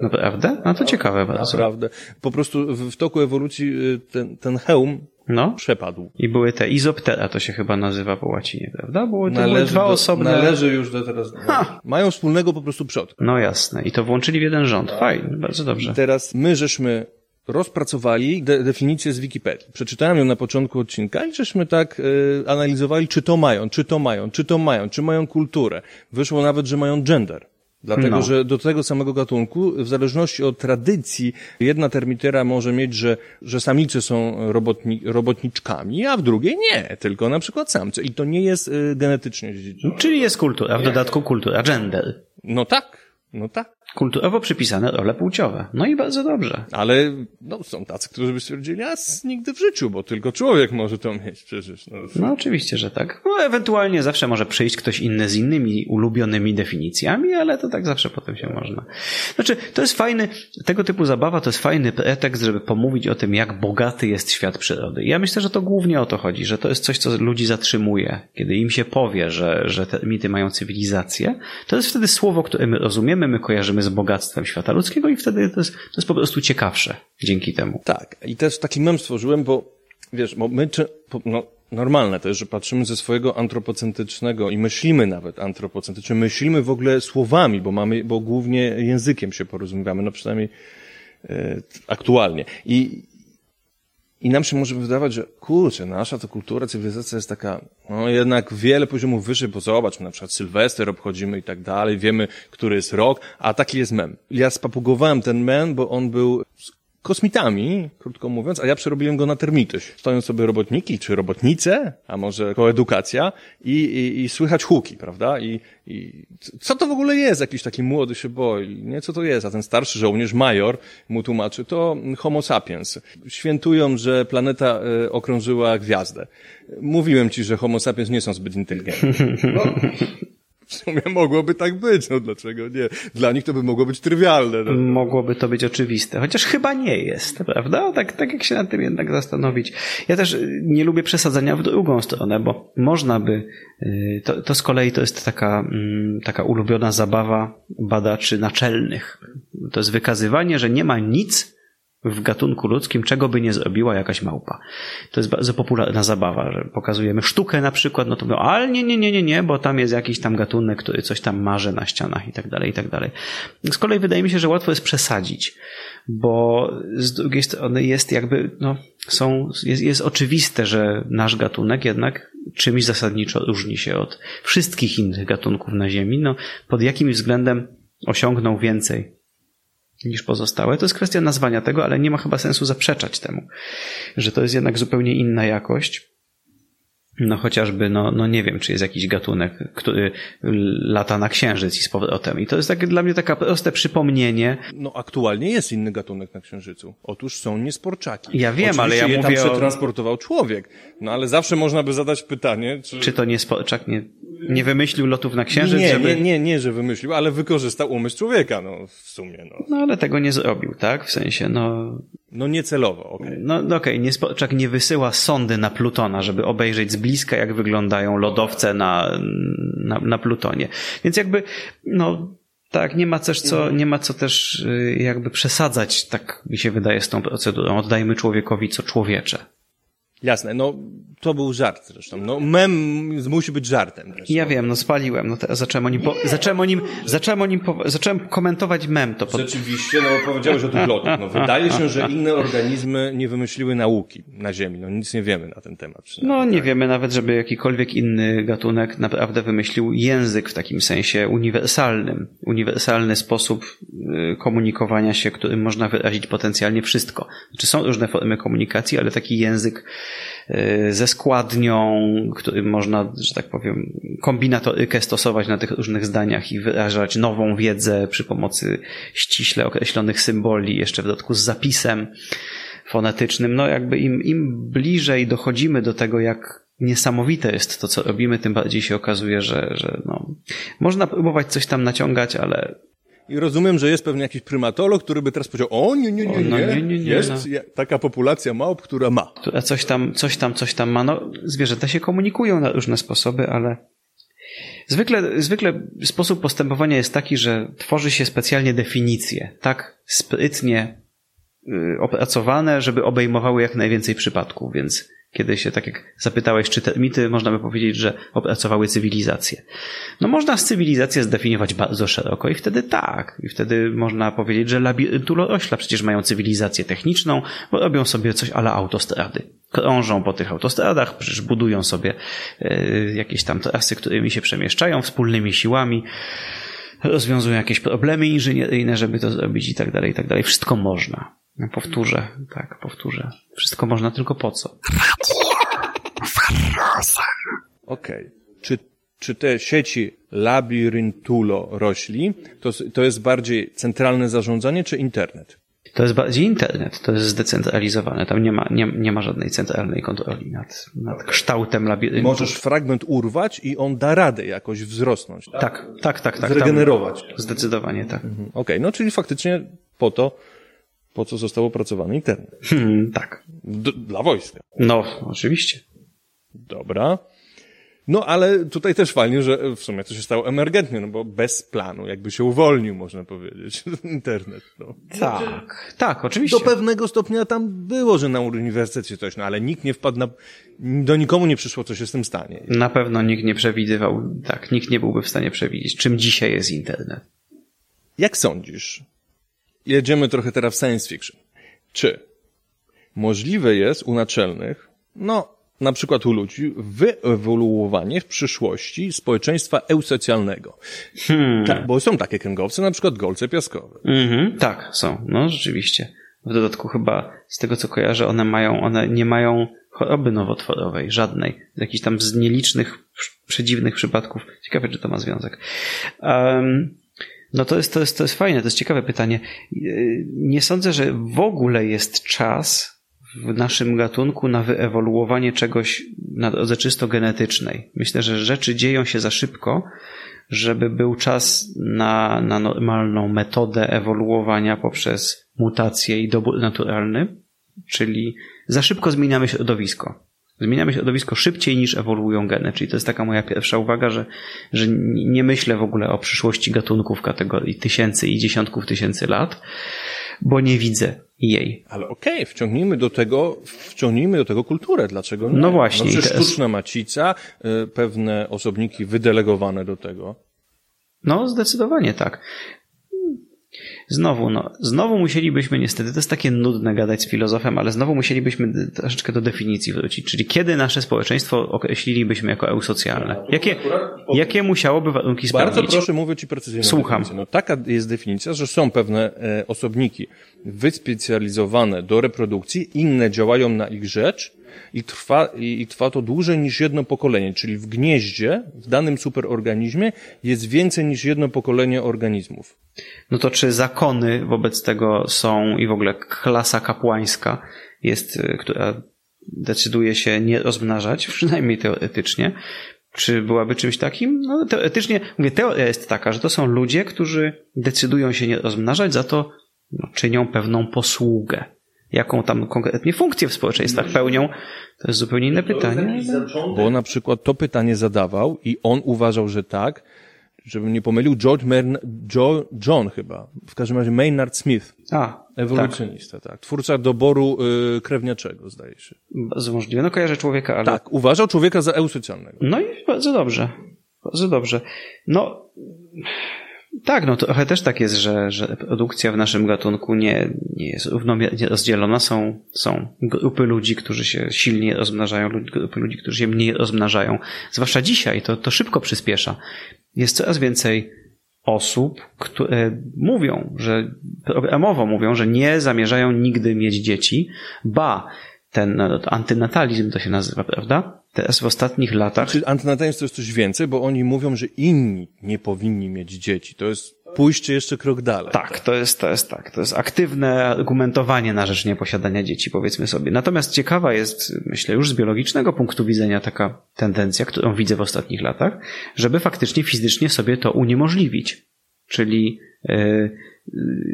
Naprawdę? No to ciekawe bardzo. naprawdę. Po prostu w, toku ewolucji ten, ten hełm No. przepadł. I były te izoptera, to się chyba nazywa po łacinie, prawda? Były, to były dwa do, osobne... należy już do teraz. No, mają wspólnego po prostu przodka. No jasne. I to włączyli w jeden rząd. Fajnie, bardzo dobrze. Teraz my żeśmy rozpracowali de definicję z Wikipedii. Przeczytałem ją na początku odcinka i żeśmy tak e, analizowali, czy to mają, czy to mają, czy to mają, czy mają kulturę. Wyszło nawet, że mają gender. Dlatego, No. że do tego samego gatunku, w zależności od tradycji, jedna termitera może mieć, że, że samice są robotni, robotniczkami, a w drugiej nie, tylko na przykład samce. I to nie jest e, genetycznie dziedziczone. Czyli jest kultura, w dodatku kultura gender. No tak, no tak. Kulturowo przypisane role płciowe. No i bardzo dobrze. Ale no, są tacy, którzy by stwierdzili, a nigdy w życiu, bo tylko człowiek może to mieć przecież. No. No oczywiście, że tak. No, ewentualnie zawsze może przyjść ktoś inny z innymi ulubionymi definicjami, ale to tak zawsze potem się można. Znaczy, to jest fajny, tego typu zabawa to jest fajny pretekst, żeby pomówić o tym, jak bogaty jest świat przyrody. Ja myślę, że to głównie o to chodzi, że to jest coś, co ludzi zatrzymuje. Kiedy im się powie, że, że te mity mają cywilizację, to jest wtedy słowo, które my rozumiemy, my kojarzymy z bogactwem świata ludzkiego i wtedy to jest, to jest po prostu ciekawsze dzięki temu. Tak, i też taki mem stworzyłem, bo wiesz, bo my, czy, no, normalne to jest, że patrzymy ze swojego antropocentrycznego i myślimy nawet antropocentrycznie, myślimy w ogóle słowami, bo mamy, bo głównie językiem się porozumiewamy, no przynajmniej e, aktualnie. I, I nam się może wydawać, że kurczę, nasza to kultura, cywilizacja jest taka, no jednak wiele poziomów wyżej, bo zobacz, na przykład Sylwester obchodzimy i tak dalej, wiemy, który jest rok, a taki jest mem. Ja spapugowałem ten mem, bo on był kosmitami, krótko mówiąc, a ja przerobiłem go na termity. Stoją sobie robotniki, czy robotnice, a może koedukacja i, i, i słychać huki, prawda? I, I co to w ogóle jest? Jakiś taki młody się boi, nie? Co to jest? A ten starszy żołnierz, major, mu tłumaczy, to homo sapiens. Świętują, że planeta y, okrążyła gwiazdę. Mówiłem ci, że homo sapiens nie są zbyt inteligentni. No, w sumie mogłoby tak być, no dlaczego nie? Dla nich to by mogło być trywialne. No. Mogłoby to być oczywiste, chociaż chyba nie jest, prawda? Tak, tak jak się nad tym jednak zastanowić. Ja też nie lubię przesadzania w drugą stronę, bo można by, y, to, to z kolei to jest taka, mm, taka ulubiona zabawa badaczy naczelnych. To jest wykazywanie, że nie ma nic, w gatunku ludzkim, czego by nie zrobiła jakaś małpa. To jest bardzo popularna zabawa, że pokazujemy sztukę na przykład, no to mówią, ale nie, nie, nie, nie, nie, bo tam jest jakiś tam gatunek, który coś tam marzy na ścianach i tak dalej, i tak dalej. Z kolei wydaje mi się, że łatwo jest przesadzić, bo z drugiej strony jest jakby, no, są, jest, jest oczywiste, że nasz gatunek jednak czymś zasadniczo różni się od wszystkich innych gatunków na Ziemi, no, pod jakimś względem osiągnął więcej niż pozostałe. To jest kwestia nazwania tego, ale nie ma chyba sensu zaprzeczać temu, że to jest jednak zupełnie inna jakość. No chociażby, no, no nie wiem, czy jest jakiś gatunek, który lata na księżyc i z powrotem. I to jest dla mnie takie proste przypomnienie. No aktualnie jest inny gatunek na księżycu. Otóż są niesporczaki. Ja wiem, Oczywiście ale ja je mówię tam o... przetransportował człowiek. No ale zawsze można by zadać pytanie, czy... Czy to niesporczak nie, nie wymyślił lotów na księżyc, nie, żeby... nie, nie, nie, że wymyślił, ale wykorzystał umysł człowieka, no w sumie, no. No ale tego nie zrobił, tak? W sensie, no... No niecelowo, okej. Okay. No, no okej, okay. Niesporczak nie wysyła sondy na Plutona, żeby obejrzeć z bliska, jak wyglądają lodowce na, na, na Plutonie. Więc jakby, no, tak, nie ma też co, nie ma co też y, jakby przesadzać, tak mi się wydaje, z tą procedurą. Oddajmy człowiekowi co człowiecze. Jasne, no to był żart zresztą. No mem musi być żartem. Zresztą. Ja wiem, no spaliłem, no teraz zacząłem o nim, po, zacząłem o nim, zacząłem o nim, po, zacząłem komentować mem to. Pod... Rzeczywiście, no bo powiedziałeś o tych lotach. No wydaje się, że inne organizmy nie wymyśliły nauki na Ziemi. No nic nie wiemy na ten temat. No nie tak. wiemy nawet, żeby jakikolwiek inny gatunek naprawdę wymyślił język w takim sensie uniwersalnym. Uniwersalny sposób y, komunikowania się, którym można wyrazić potencjalnie wszystko. Znaczy są różne formy komunikacji, ale taki język ze składnią, którym można, że tak powiem, kombinatorykę stosować na tych różnych zdaniach i wyrażać nową wiedzę przy pomocy ściśle określonych symboli, jeszcze w dodatku z zapisem fonetycznym. No jakby im, im bliżej dochodzimy do tego, jak niesamowite jest to, co robimy, tym bardziej się okazuje, że, że no, można próbować coś tam naciągać, ale i rozumiem, że jest pewnie jakiś prymatolog, który by teraz powiedział, o nie, nie, nie, nie, no, nie, nie, nie jest no. taka populacja małp, która ma. Która coś tam, coś tam, coś tam ma. No, zwierzęta się komunikują na różne sposoby, ale zwykle, zwykle sposób postępowania jest taki, że tworzy się specjalnie definicje, tak sprytnie y, opracowane, żeby obejmowały jak najwięcej przypadków, więc kiedy się, tak jak zapytałeś, czy termity, można by powiedzieć, że opracowały cywilizację. No można cywilizację zdefiniować bardzo szeroko i wtedy tak. I wtedy można powiedzieć, że labiryntulośla przecież mają cywilizację techniczną, bo robią sobie coś ala autostrady. Krążą po tych autostradach, przecież budują sobie y, jakieś tam trasy, którymi się przemieszczają wspólnymi siłami rozwiązują jakieś problemy inżynieryjne, żeby to zrobić i tak dalej, i tak dalej. Wszystko można. Powtórzę, tak, powtórzę. Wszystko można, tylko po co? Okej. Okay. Czy, czy te sieci labiryntulo rośli, to, to jest bardziej centralne zarządzanie, czy internet? To jest bardziej internet, to jest zdecentralizowane. Tam nie ma, nie, nie ma żadnej centralnej kontroli nad, nad kształtem labiryntu. Możesz fragment urwać i on da radę jakoś wzrosnąć. Tak, tak, tak. tak, tak Zregenerować. Zdecydowanie tak. Mhm. Okej, okay, no czyli faktycznie po to, po co został opracowany internet. Hmm, tak. D dla wojska. No, oczywiście. Dobra. No ale tutaj też fajnie, że w sumie to się stało emergentnie, no bo bez planu, jakby się uwolnił, można powiedzieć, internet. No. Tak, tak, oczywiście. Do pewnego stopnia tam było, że na uniwersytecie coś, no ale nikt nie wpadł na, do nikomu nie przyszło, co się z tym stanie. Na pewno nikt nie przewidywał, tak, nikt nie byłby w stanie przewidzieć, czym dzisiaj jest internet. Jak sądzisz? Jedziemy trochę teraz w science fiction. Czy możliwe jest u naczelnych, no na przykład u ludzi, wyewoluowanie w przyszłości społeczeństwa eusocjalnego. Hmm. Tak, bo są takie kręgowce, na przykład golce piaskowe. Mhm, tak, są. No, rzeczywiście. W dodatku chyba z tego co kojarzę, one mają, one nie mają choroby nowotworowej, żadnej. Z jakichś tam z nielicznych, przedziwnych przypadków. Ciekawe, czy to ma związek. Um, no to jest, to, jest, to jest fajne, to jest ciekawe pytanie. Nie sądzę, że w ogóle jest czas w naszym gatunku na wyewoluowanie czegoś na drodze czysto genetycznej. Myślę, że rzeczy dzieją się za szybko, żeby był czas na, na normalną metodę ewoluowania poprzez mutacje i dobór naturalny, czyli za szybko zmieniamy środowisko. Zmieniamy środowisko szybciej niż ewoluują geny, czyli to jest taka moja pierwsza uwaga, że, że nie myślę w ogóle o przyszłości gatunków kategorii tysięcy i dziesiątków tysięcy lat, bo nie widzę jej. Ale okej, okay, wciągnijmy do tego, wciągnijmy do tego kulturę. Dlaczego nie? No właśnie. No przecież sztuczna macica, y, pewne osobniki wydelegowane do tego. No, zdecydowanie tak. Znowu, no, znowu musielibyśmy niestety, to jest takie nudne gadać z filozofem, ale znowu musielibyśmy troszeczkę do definicji wrócić. Czyli kiedy nasze społeczeństwo określilibyśmy jako eusocjalne? Jakie, jakie musiałoby warunki spełnić? Bardzo proszę, mówię Ci precyzyjnie. Słucham. No, taka jest definicja, że są pewne e, osobniki wyspecjalizowane do reprodukcji, inne działają na ich rzecz, i trwa, i trwa to dłużej niż jedno pokolenie, czyli w gnieździe, w danym superorganizmie jest więcej niż jedno pokolenie organizmów. No to czy zakony wobec tego są i w ogóle klasa kapłańska jest, y, która decyduje się nie rozmnażać, przynajmniej teoretycznie, czy byłaby czymś takim? No, teoretycznie, mówię, teoria jest taka, że to są ludzie, którzy decydują się nie rozmnażać, za to no, czynią pewną posługę jaką tam konkretnie funkcję w społeczeństwach pełnią, to jest zupełnie inne pytanie. Bo na przykład to pytanie zadawał i on uważał, że tak, żebym nie pomylił, George Mern, Joe, John chyba, w każdym razie Maynard Smith. A, ewolucjonista, tak. tak. Twórca doboru y, krewniaczego, zdaje się. Bardzo możliwe. No kojarzę człowieka, ale... Tak, uważał człowieka za eusocjalnego. No i bardzo dobrze. Bardzo dobrze. No, tak, no trochę też tak jest, że, że produkcja w naszym gatunku nie, nie jest równomiernie rozdzielona. Są, są grupy ludzi, którzy się silnie rozmnażają, grupy ludzi, którzy się mniej rozmnażają. Zwłaszcza dzisiaj to, to szybko przyspiesza. Jest coraz więcej osób, które mówią, że programowo mówią, że nie zamierzają nigdy mieć dzieci, ba, ten no, antynatalizm to się nazywa, prawda? Teraz w ostatnich latach. Czy antynatalizm to jest coś więcej, bo oni mówią, że inni nie powinni mieć dzieci. To jest pójście jeszcze krok dalej. Tak, to jest, to jest tak. To jest aktywne argumentowanie na rzecz nieposiadania dzieci, powiedzmy sobie. Natomiast ciekawa jest, myślę, już z biologicznego punktu widzenia taka tendencja, którą widzę w ostatnich latach, żeby faktycznie fizycznie sobie to uniemożliwić. Czyli yy,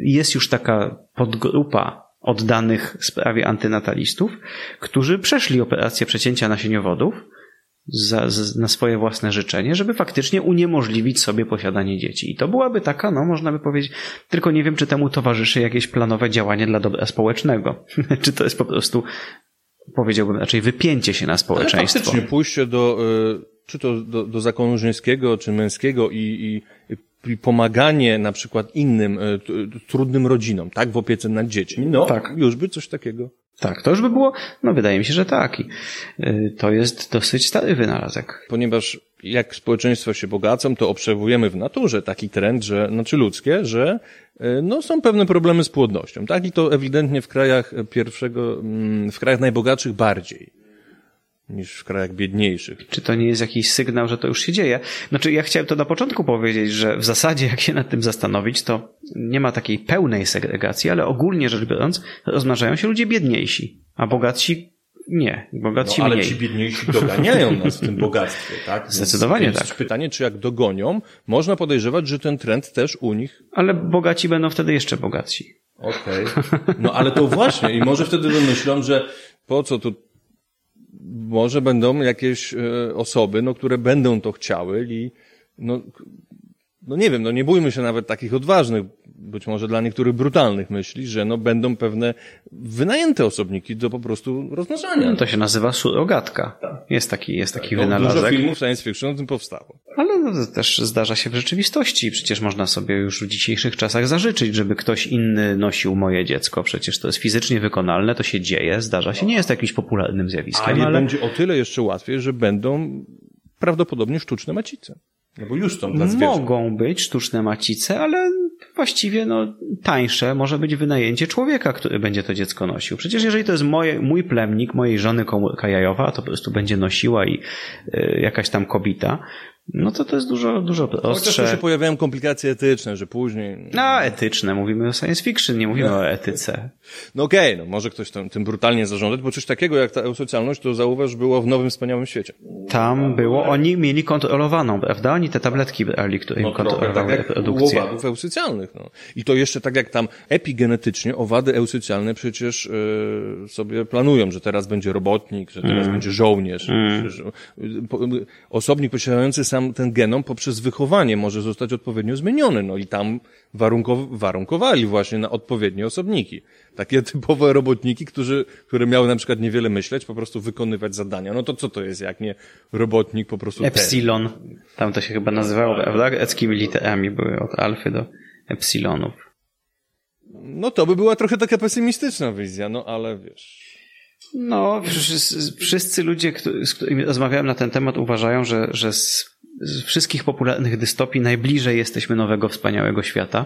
jest już taka podgrupa oddanych sprawie antynatalistów, którzy przeszli operację przecięcia nasieniowodów za, za, na swoje własne życzenie, żeby faktycznie uniemożliwić sobie posiadanie dzieci. I to byłaby taka, no można by powiedzieć, tylko nie wiem, czy temu towarzyszy jakieś planowe działanie dla dobra społecznego. czy to jest po prostu, powiedziałbym raczej, wypięcie się na społeczeństwo. Ale faktycznie pójście do, y, czy to do, do zakonu żeńskiego, czy męskiego i, i pomaganie na przykład innym e, trudnym rodzinom, tak, w opiece nad dziećmi, no, tak. już by coś takiego. Tak, to już by było, no wydaje mi się, że tak. I e, to jest dosyć stary wynalazek. Ponieważ jak społeczeństwa się bogacą, to obserwujemy w naturze taki trend, że, znaczy ludzkie, że e, no, są pewne problemy z płodnością, tak? I to ewidentnie w krajach pierwszego, mm, w krajach najbogatszych bardziej niż w krajach biedniejszych. Czy to nie jest jakiś sygnał, że to już się dzieje? Znaczy, ja chciałem to na początku powiedzieć, że w zasadzie, jak się nad tym zastanowić, to nie ma takiej pełnej segregacji, ale ogólnie rzecz biorąc, rozmnażają się ludzie biedniejsi, a bogatsi nie, bogatsi no, ale mniej. ci biedniejsi doganiają nas w tym bogactwie, tak? Zdecydowanie tak. Pytanie, czy jak dogonią, można podejrzewać, że ten trend też u nich... Ale bogaci będą wtedy jeszcze bogatsi. Okej. Okay. No ale to właśnie i może wtedy wymyślą, że po co tu może będą jakieś e, osoby, no, które będą to chciały i no, no nie wiem, no nie bójmy się nawet takich odważnych, być może dla niektórych brutalnych myśli, że no będą pewne wynajęte osobniki do po prostu rozmnażania. No to się nazywa surogatka. Tak. Jest taki, jest taki tak, wynalazek. Dużo filmów science fiction o tym powstało. Ale no, to też zdarza się w rzeczywistości. Przecież można sobie już w dzisiejszych czasach zażyczyć, żeby ktoś inny nosił moje dziecko. Przecież to jest fizycznie wykonalne, to się dzieje, zdarza się. Nie jest to jakimś popularnym zjawiskiem. Ale, ale... będzie o tyle jeszcze łatwiej, że będą prawdopodobnie sztuczne macice. No bo już są dla Mogą być sztuczne macice, ale właściwie no, tańsze może być wynajęcie człowieka, który będzie to dziecko nosił. Przecież jeżeli to jest moje, mój plemnik, mojej żony komórka jajowa, to po prostu będzie nosiła i y, jakaś tam kobita, no to to jest dużo, dużo prostsze. Chociaż się pojawiają komplikacje etyczne, że później... No, etyczne. Mówimy o science fiction, nie mówimy no. o etyce. No okej, okay, no może ktoś tym, tym brutalnie zarządzać, bo coś takiego jak ta eusocjalność, to zauważ, było w Nowym Wspaniałym Świecie. Tam było, oni mieli kontrolowaną, prawda? Oni te tabletki brali, które no, im kontrolowały tak produkcję. owadów eusocjalnych, no. I to jeszcze tak jak tam epigenetycznie owady eusocjalne przecież yy, sobie planują, że teraz będzie robotnik, że teraz mm. będzie żołnierz. Mm. Że, osobnik posiadający sam sam ten genom poprzez wychowanie może zostać odpowiednio zmieniony. No i tam warunkow warunkowali właśnie na odpowiednie osobniki. Takie typowe robotniki, którzy, które miały na przykład niewiele myśleć, po prostu wykonywać zadania. No to co to jest, jak nie robotnik po prostu... Epsilon. Tam to się chyba nazywało, prawda? Eckimi literami były od alfy do epsilonów. No to by była trochę taka pesymistyczna wizja, no ale wiesz... No, wszyscy ludzie, z którymi rozmawiałem na ten temat, uważają, że, że z z wszystkich popularnych dystopii najbliżej jesteśmy nowego, wspaniałego świata.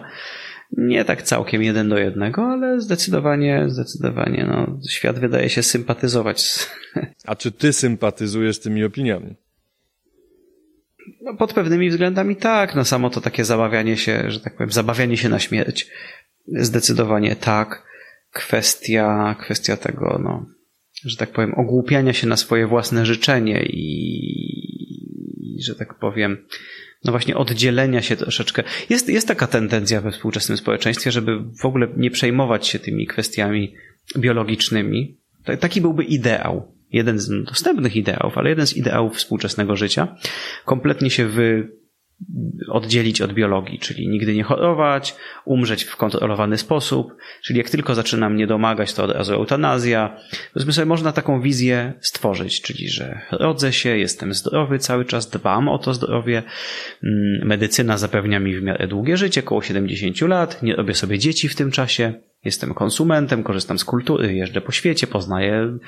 Nie tak całkiem jeden do jednego, ale zdecydowanie, zdecydowanie, no, świat wydaje się sympatyzować. Z... A czy ty sympatyzujesz z tymi opiniami? No, pod pewnymi względami tak. No, samo to takie zabawianie się, że tak powiem, zabawianie się na śmierć. Zdecydowanie tak. Kwestia, kwestia tego, no, że tak powiem, ogłupiania się na swoje własne życzenie i że tak powiem, no właśnie oddzielenia się troszeczkę. Jest, jest taka tendencja we współczesnym społeczeństwie, żeby w ogóle nie przejmować się tymi kwestiami biologicznymi. Taki byłby ideał. Jeden z dostępnych ideałów, ale jeden z ideałów współczesnego życia. Kompletnie się wy, oddzielić od biologii, czyli nigdy nie chorować, umrzeć w kontrolowany sposób, czyli jak tylko zaczyna mnie domagać, to od razu eutanazja. Powiedzmy sobie, można taką wizję stworzyć, czyli że rodzę się, jestem zdrowy cały czas, dbam o to zdrowie, mm, medycyna zapewnia mi w miarę długie życie, około 70 lat, nie robię sobie dzieci w tym czasie, jestem konsumentem, korzystam z kultury, jeżdżę po świecie, poznaję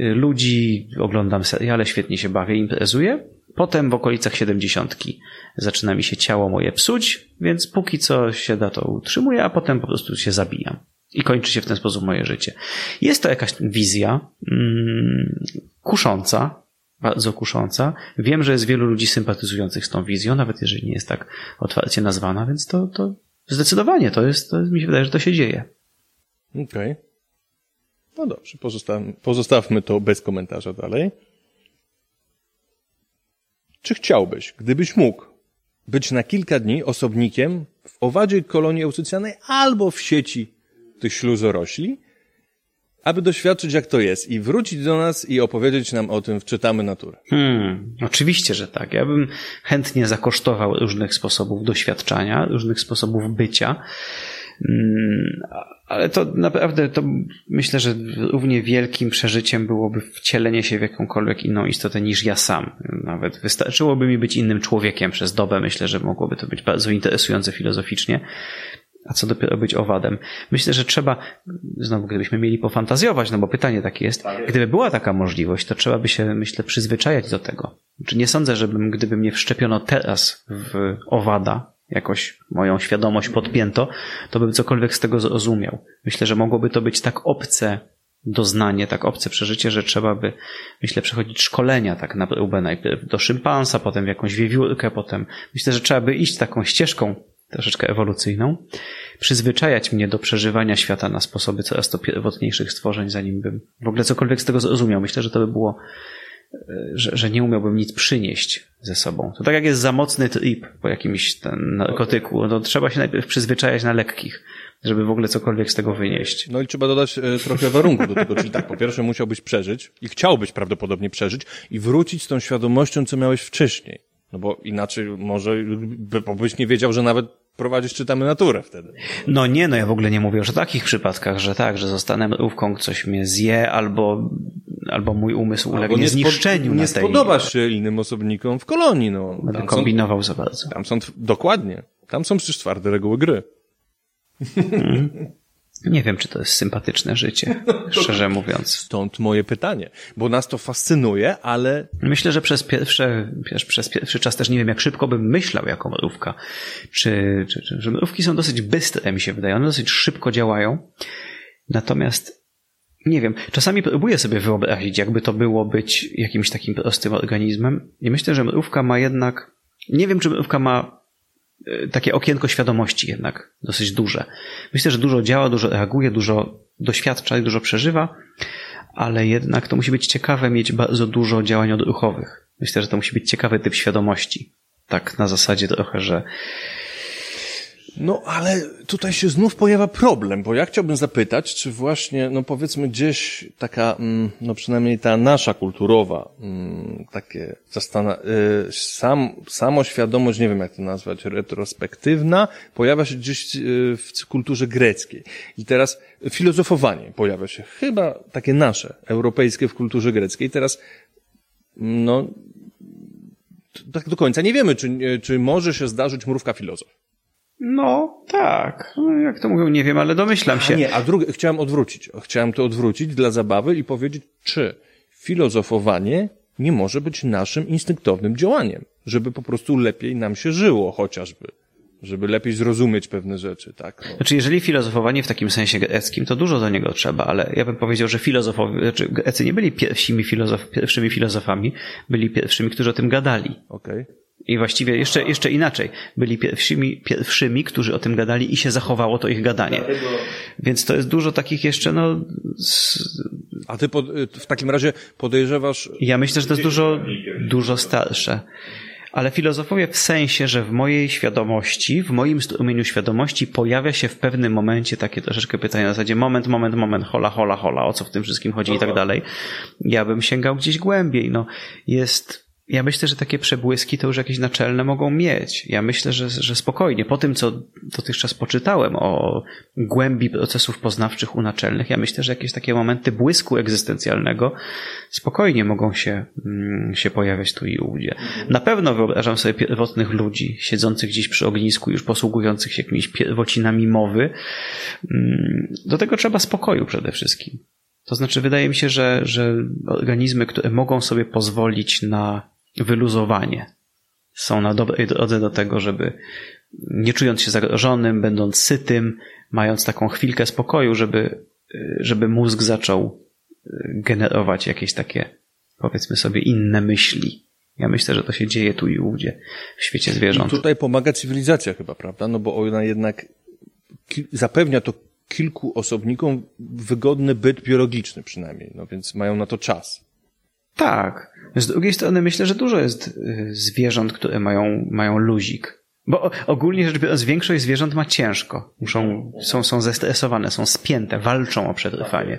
y, ludzi, oglądam seriale, świetnie się bawię, imprezuję. Potem w okolicach siedemdziesiątki zaczyna mi się ciało moje psuć, więc póki co się da to utrzymuję, a potem po prostu się zabijam. I kończy się w ten sposób moje życie. Jest to jakaś wizja mm, kusząca, bardzo kusząca. Wiem, że jest wielu ludzi sympatyzujących z tą wizją, nawet jeżeli nie jest tak otwarcie nazwana, więc to, to zdecydowanie to jest, to mi się wydaje, że to się dzieje. Okej. Okay. No dobrze, pozostawmy to bez komentarza dalej. Czy chciałbyś, gdybyś mógł, być na kilka dni osobnikiem w owadzie kolonii eucycjanej albo w sieci tych śluzorośli, aby doświadczyć, jak to jest i wrócić do nas i opowiedzieć nam o tym w Czytamy Naturę. Hmm, oczywiście, że tak. Ja bym chętnie zakosztował różnych sposobów doświadczania, różnych sposobów bycia. Mm, ale to naprawdę, to myślę, że równie wielkim przeżyciem byłoby wcielenie się w jakąkolwiek inną istotę niż ja sam. Nawet wystarczyłoby mi być innym człowiekiem przez dobę. Myślę, że mogłoby to być bardzo interesujące filozoficznie. A co dopiero być owadem? Myślę, że trzeba, znowu gdybyśmy mieli pofantazjować, no bo pytanie takie jest, gdyby była taka możliwość, to trzeba by się, myślę, przyzwyczajać do tego. Czy nie sądzę, żebym, gdyby mnie wszczepiono teraz w owada, jakoś moją świadomość podpięto, to bym cokolwiek z tego zrozumiał. Myślę, że mogłoby to być tak obce doznanie, tak obce przeżycie, że trzeba by, myślę, przechodzić szkolenia tak na próbę najpierw do szympansa, potem w jakąś wiewiórkę, potem myślę, że trzeba by iść taką ścieżką troszeczkę ewolucyjną, przyzwyczajać mnie do przeżywania świata na sposoby coraz to pierwotniejszych stworzeń, zanim bym w ogóle cokolwiek z tego zrozumiał. Myślę, że to by było że, że nie umiałbym nic przynieść ze sobą. To tak jak jest za mocny trip po jakimś ten narkotyku, to trzeba się najpierw przyzwyczajać na lekkich, żeby w ogóle cokolwiek z tego wynieść. No i trzeba dodać e, trochę warunków do tego, czyli tak, po pierwsze musiałbyś przeżyć i chciałbyś prawdopodobnie przeżyć i wrócić z tą świadomością, co miałeś wcześniej. No bo inaczej może byś nie wiedział, że nawet prowadzić czytamy naturę wtedy. No nie, no ja w ogóle nie mówię już o takich przypadkach, że tak, że zostanę mrówką, ktoś mnie zje, albo, albo mój umysł ulegnie nie zniszczeniu Nie tej... spodobasz się innym osobnikom w kolonii, no. Będę kombinował za bardzo. Tam są, dokładnie, tam są przecież twarde reguły gry. Mm. Nie wiem, czy to jest sympatyczne życie, szczerze mówiąc. Stąd moje pytanie, bo nas to fascynuje, ale... Myślę, że przez pierwsze, przez pierwszy czas też nie wiem, jak szybko bym myślał jako mrówka. Czy, czy, czy że mrówki są dosyć bystre, mi się wydaje. One dosyć szybko działają. Natomiast nie wiem, czasami próbuję sobie wyobrazić, jakby to było być jakimś takim prostym organizmem. I myślę, że mrówka ma jednak. Nie wiem, czy mrówka ma takie okienko świadomości jednak dosyć duże. Myślę, że dużo działa, dużo reaguje, dużo doświadcza i dużo przeżywa, ale jednak to musi być ciekawe mieć bardzo dużo działań odruchowych. Myślę, że to musi być ciekawy typ świadomości. Tak na zasadzie trochę, że no ale tutaj się znów pojawia problem, bo ja chciałbym zapytać, czy właśnie, no powiedzmy gdzieś taka, mm, no przynajmniej ta nasza kulturowa, mm, takie zastana- y, sam, samoświadomość, nie wiem jak to nazwać, retrospektywna, pojawia się gdzieś y, w kulturze greckiej. I teraz filozofowanie pojawia się, chyba takie nasze, europejskie w kulturze greckiej. I teraz, no, tak do końca nie wiemy, czy, czy może się zdarzyć mrówka filozof. No, tak. No, jak to mówią, nie wiem, ale domyślam się. A nie, a drugie, chciałem odwrócić. Chciałem to odwrócić dla zabawy i powiedzieć, czy filozofowanie nie może być naszym instynktownym działaniem, żeby po prostu lepiej nam się żyło chociażby. Żeby lepiej zrozumieć pewne rzeczy, tak? No. Znaczy, jeżeli filozofowanie w takim sensie greckim, to dużo do niego trzeba, ale ja bym powiedział, że filozofowie, znaczy Grecy nie byli pierwszymi, filozof, pierwszymi filozofami, byli pierwszymi, którzy o tym gadali. Okej. Okay. I właściwie jeszcze, jeszcze inaczej. Byli pierwszymi, pierwszymi, którzy o tym gadali i się zachowało to ich gadanie. Dlatego... Więc to jest dużo takich jeszcze, no... A ty pod, w takim razie podejrzewasz... Ja myślę, że to jest dużo, dużo starsze. Ale filozofowie w sensie, że w mojej świadomości, w moim strumieniu świadomości pojawia się w pewnym momencie takie troszeczkę pytanie na zasadzie moment, moment, moment, hola, hola, hola, o co w tym wszystkim chodzi i tak dalej. Ja bym sięgał gdzieś głębiej. No, jest ja myślę, że takie przebłyski to już jakieś naczelne mogą mieć. Ja myślę, że, że spokojnie. Po tym, co dotychczas poczytałem o głębi procesów poznawczych u naczelnych, ja myślę, że jakieś takie momenty błysku egzystencjalnego spokojnie mogą się, mm, się pojawiać tu i ówdzie. Na pewno wyobrażam sobie pierwotnych ludzi, siedzących gdzieś przy ognisku, już posługujących się jakimiś pierwocinami mowy. Mm, do tego trzeba spokoju przede wszystkim. To znaczy, wydaje mi się, że, że organizmy, które mogą sobie pozwolić na wyluzowanie. Są na dobrej drodze do tego, żeby nie czując się zagrożonym, będąc sytym, mając taką chwilkę spokoju, żeby, żeby mózg zaczął y, generować jakieś takie, powiedzmy sobie, inne myśli. Ja myślę, że to się dzieje tu i ówdzie w świecie zwierząt. I tutaj pomaga cywilizacja chyba, prawda? No bo ona jednak zapewnia to kilku osobnikom wygodny byt biologiczny przynajmniej, no więc mają na to czas. Tak. Z drugiej strony myślę, że dużo jest y, zwierząt, które mają, mają luzik. Bo ogólnie rzecz biorąc, większość zwierząt ma ciężko. Muszą, są, są zestresowane, są spięte, walczą o przetrwanie.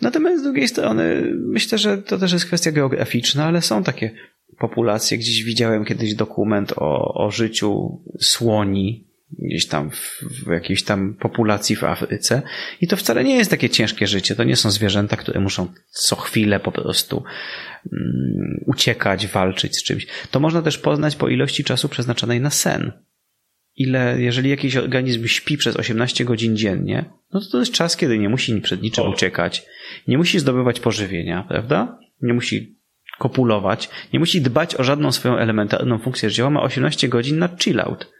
Natomiast z drugiej strony myślę, że to też jest kwestia geograficzna, ale są takie populacje. Gdzieś widziałem kiedyś dokument o, o życiu słoni gdzieś tam w, w, jakiejś tam populacji w Afryce. I to wcale nie jest takie ciężkie życie. To nie są zwierzęta, które muszą co chwilę po prostu um, uciekać, walczyć z czymś. To można też poznać po ilości czasu przeznaczonej na sen. Ile, jeżeli jakiś organizm śpi przez 18 godzin dziennie, no to to jest czas, kiedy nie musi przed niczym uciekać, nie musi zdobywać pożywienia, prawda? Nie musi kopulować, nie musi dbać o żadną swoją elementarną funkcję życiową, ma 18 godzin na chill out.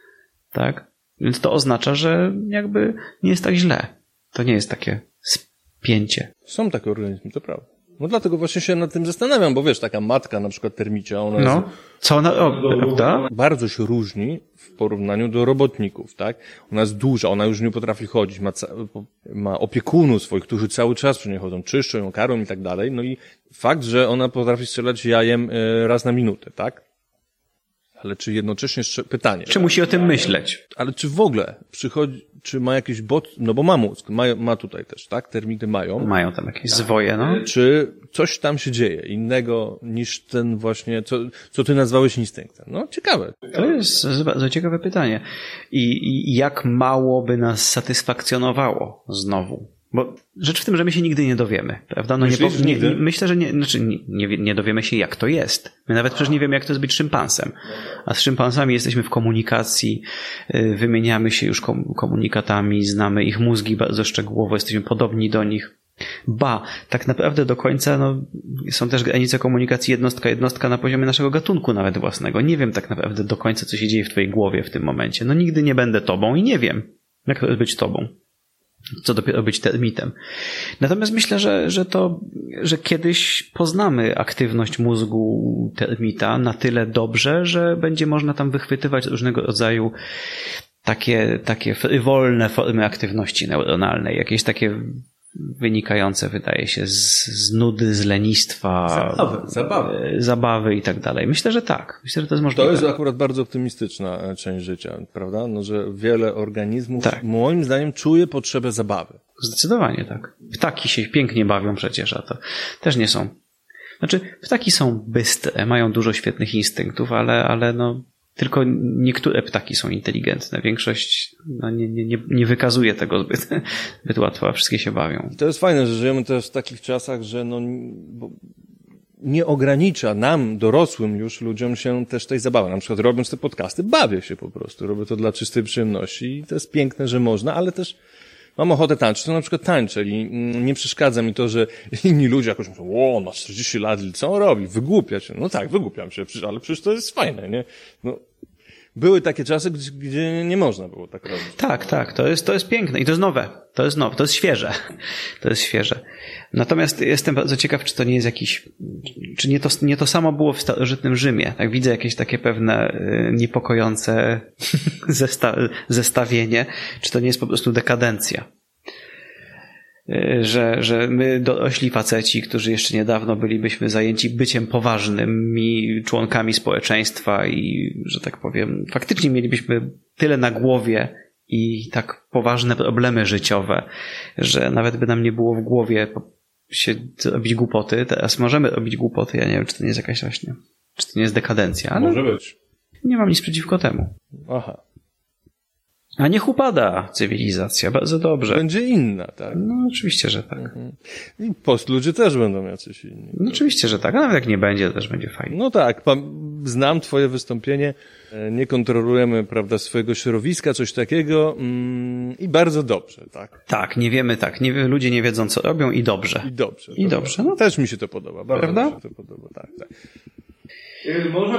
Tak? Więc to oznacza, że jakby nie jest tak źle. To nie jest takie spięcie. Są takie organizmy, to prawda. No dlatego właśnie się nad tym zastanawiam, bo wiesz, taka matka na przykład termicia, ona no. jest... Co ona, o, prawda? Bardzo się różni w porównaniu do robotników, tak? Ona jest duża, ona już nie potrafi chodzić, ma, ma opiekunów swoich, którzy cały czas przy niej chodzą, czyszczą ją, karą i tak dalej, no i fakt, że ona potrafi strzelać jajem e, raz na minutę, tak? Ale czy jednocześnie jeszcze pytanie. Czy musi o tym myśleć? Ale czy w ogóle przychodzi, czy ma jakiś bot, no bo ma mózg, ma, ma tutaj też, tak? Termity mają. Mają tam jakieś zwoje, no. Czy coś tam się dzieje innego niż ten właśnie, co, co ty nazwałeś instynktem? No, ciekawe. To jest bardzo ciekawe pytanie. I, I jak mało by nas satysfakcjonowało znowu Bo rzecz w tym, że my się nigdy nie dowiemy, prawda? No Myślisz, nie, nie, myślę, że nie, znaczy nie, nie, dowiemy się, jak to jest. My nawet przecież nie wiemy, jak to jest być szympansem. A z szympansami jesteśmy w komunikacji, y, wymieniamy się już komunikatami, znamy ich mózgi bardzo szczegółowo, jesteśmy podobni do nich. Ba, tak naprawdę do końca no, są też granice komunikacji jednostka-jednostka na poziomie naszego gatunku nawet własnego. Nie wiem tak naprawdę do końca, co się dzieje w twojej głowie w tym momencie. No nigdy nie będę tobą i nie wiem, jak to jest być tobą co dopiero być termitem. Natomiast myślę, że, że to, że kiedyś poznamy aktywność mózgu termita na tyle dobrze, że będzie można tam wychwytywać różnego rodzaju takie, takie wolne formy aktywności neuronalnej, jakieś takie wynikające, wydaje się, z, z nudy, z lenistwa, zabawy, zabawy. zabawy i tak dalej. Myślę, że tak. Myślę, że to jest możliwe. To jest akurat bardzo optymistyczna e, część życia, prawda? No, że wiele organizmów, tak. moim zdaniem, czuje potrzebę zabawy. Zdecydowanie tak. Ptaki się pięknie bawią przecież, a to też nie są. Znaczy, ptaki są bystre, mają dużo świetnych instynktów, ale, ale no, tylko niektóre ptaki są inteligentne. Większość no, nie, nie, nie wykazuje tego zbyt, zbyt łatwo, a wszystkie się bawią. To jest fajne, że żyjemy też w takich czasach, że no, nie ogranicza nam, dorosłym już ludziom się też tej zabawy. Na przykład robiąc te podcasty, bawię się po prostu. Robię to dla czystej przyjemności i to jest piękne, że można, ale też mam ochotę tańczyć, to na przykład tańczę i nie przeszkadza mi to, że inni ludzie jakoś mówią, o, ma 40 lat, co on robi? Wygłupia się. No tak, wygłupiam się, ale przecież to jest fajne, nie? No, były takie czasy, gdzie nie można było tak robić. Tak, tak, to jest, to jest piękne i to jest nowe, to jest nowe, to jest świeże, to jest świeże. Natomiast jestem bardzo ciekaw, czy to nie jest jakiś, czy nie to, nie to samo było w starożytnym Rzymie. Tak widzę jakieś takie pewne y, niepokojące zesta zestawienie, czy to nie jest po prostu dekadencja. Y, że, że my dorośli faceci, którzy jeszcze niedawno bylibyśmy zajęci byciem poważnymi członkami społeczeństwa i, że tak powiem, faktycznie mielibyśmy tyle na głowie i tak poważne problemy życiowe, że nawet by nam nie było w głowie się robić głupoty. Teraz możemy robić głupoty. Ja nie wiem, czy to nie jest jakaś właśnie, czy to nie jest dekadencja, ale. Może być. Nie mam nic przeciwko temu. Aha. A niech upada cywilizacja, bardzo dobrze. Będzie inna, tak? No oczywiście, że tak. Mhm. I post ludzie też będą jacyś inni. No oczywiście, że tak, a nawet jak nie będzie, to też będzie fajnie. No tak, znam twoje wystąpienie, e, nie kontrolujemy, prawda, swojego środowiska, coś takiego mm, i bardzo dobrze, tak? Tak, nie wiemy, tak, nie, ludzie nie wiedzą, co robią i dobrze. I dobrze. I dobrze, no. Też mi się to podoba, bardzo Prawda? mi się to podoba, tak, tak.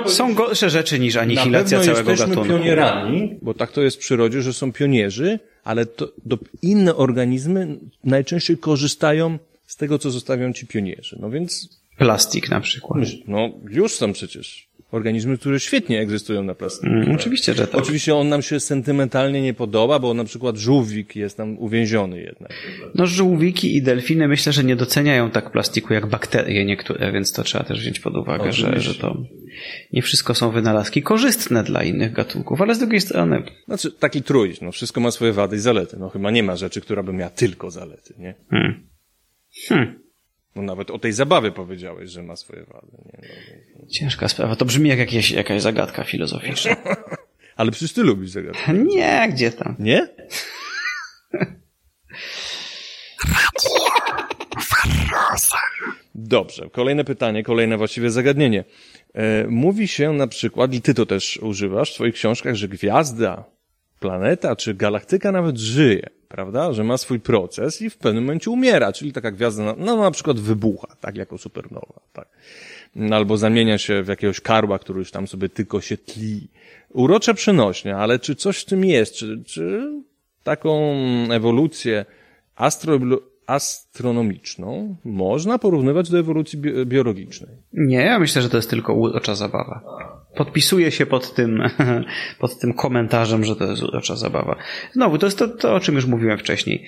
Są gorsze rzeczy niż anihilacja Na całego jesteśmy gatunku. pionierami, bo tak to jest w przyrodzie, że są pionierzy, ale to, do, inne organizmy najczęściej korzystają z tego, co zostawią ci pionierzy. No więc... Plastik na przykład. No już są przecież organizmy, które świetnie egzystują na plastyce. Mm, oczywiście, że tak. Oczywiście on nam się sentymentalnie nie podoba, bo na przykład żółwik jest tam uwięziony jednak. No żółwiki i delfiny myślę, że nie doceniają tak plastiku jak bakterie niektóre, więc to trzeba też wziąć pod uwagę, że, że to nie wszystko są wynalazki korzystne dla innych gatunków, ale z drugiej strony... Znaczy taki trójść, no wszystko ma swoje wady i zalety. No chyba nie ma rzeczy, która by miała tylko zalety, nie? Hmm. Hmm. Nawet o tej zabawie powiedziałeś, że ma swoje wady. Nie? No, Ciężka sprawa. To brzmi jak jakieś, jakaś zagadka filozoficzna. Ale przecież ty lubisz zagadki. Nie, gdzie tam? Nie? Dobrze, kolejne pytanie, kolejne właściwie zagadnienie. E, mówi się na przykład, i ty to też używasz w swoich książkach, że gwiazda, planeta czy galaktyka nawet żyje prawda? Że ma swój proces i w pewnym momencie umiera, czyli taka gwiazda, no na przykład wybucha, tak, jako supernowa, tak. Albo zamienia się w jakiegoś karła, który już tam sobie tylko się tli. Urocze przenośnie, ale czy coś w tym jest? Czy, czy taką ewolucję astro, astronomiczną można porównywać do ewolucji biologicznej? Nie, ja myślę, że to jest tylko urocza zabawa. Podpisuję się pod tym, pod tym komentarzem, że to jest urocza zabawa. Znowu, to jest to, to, o czym już mówiłem wcześniej.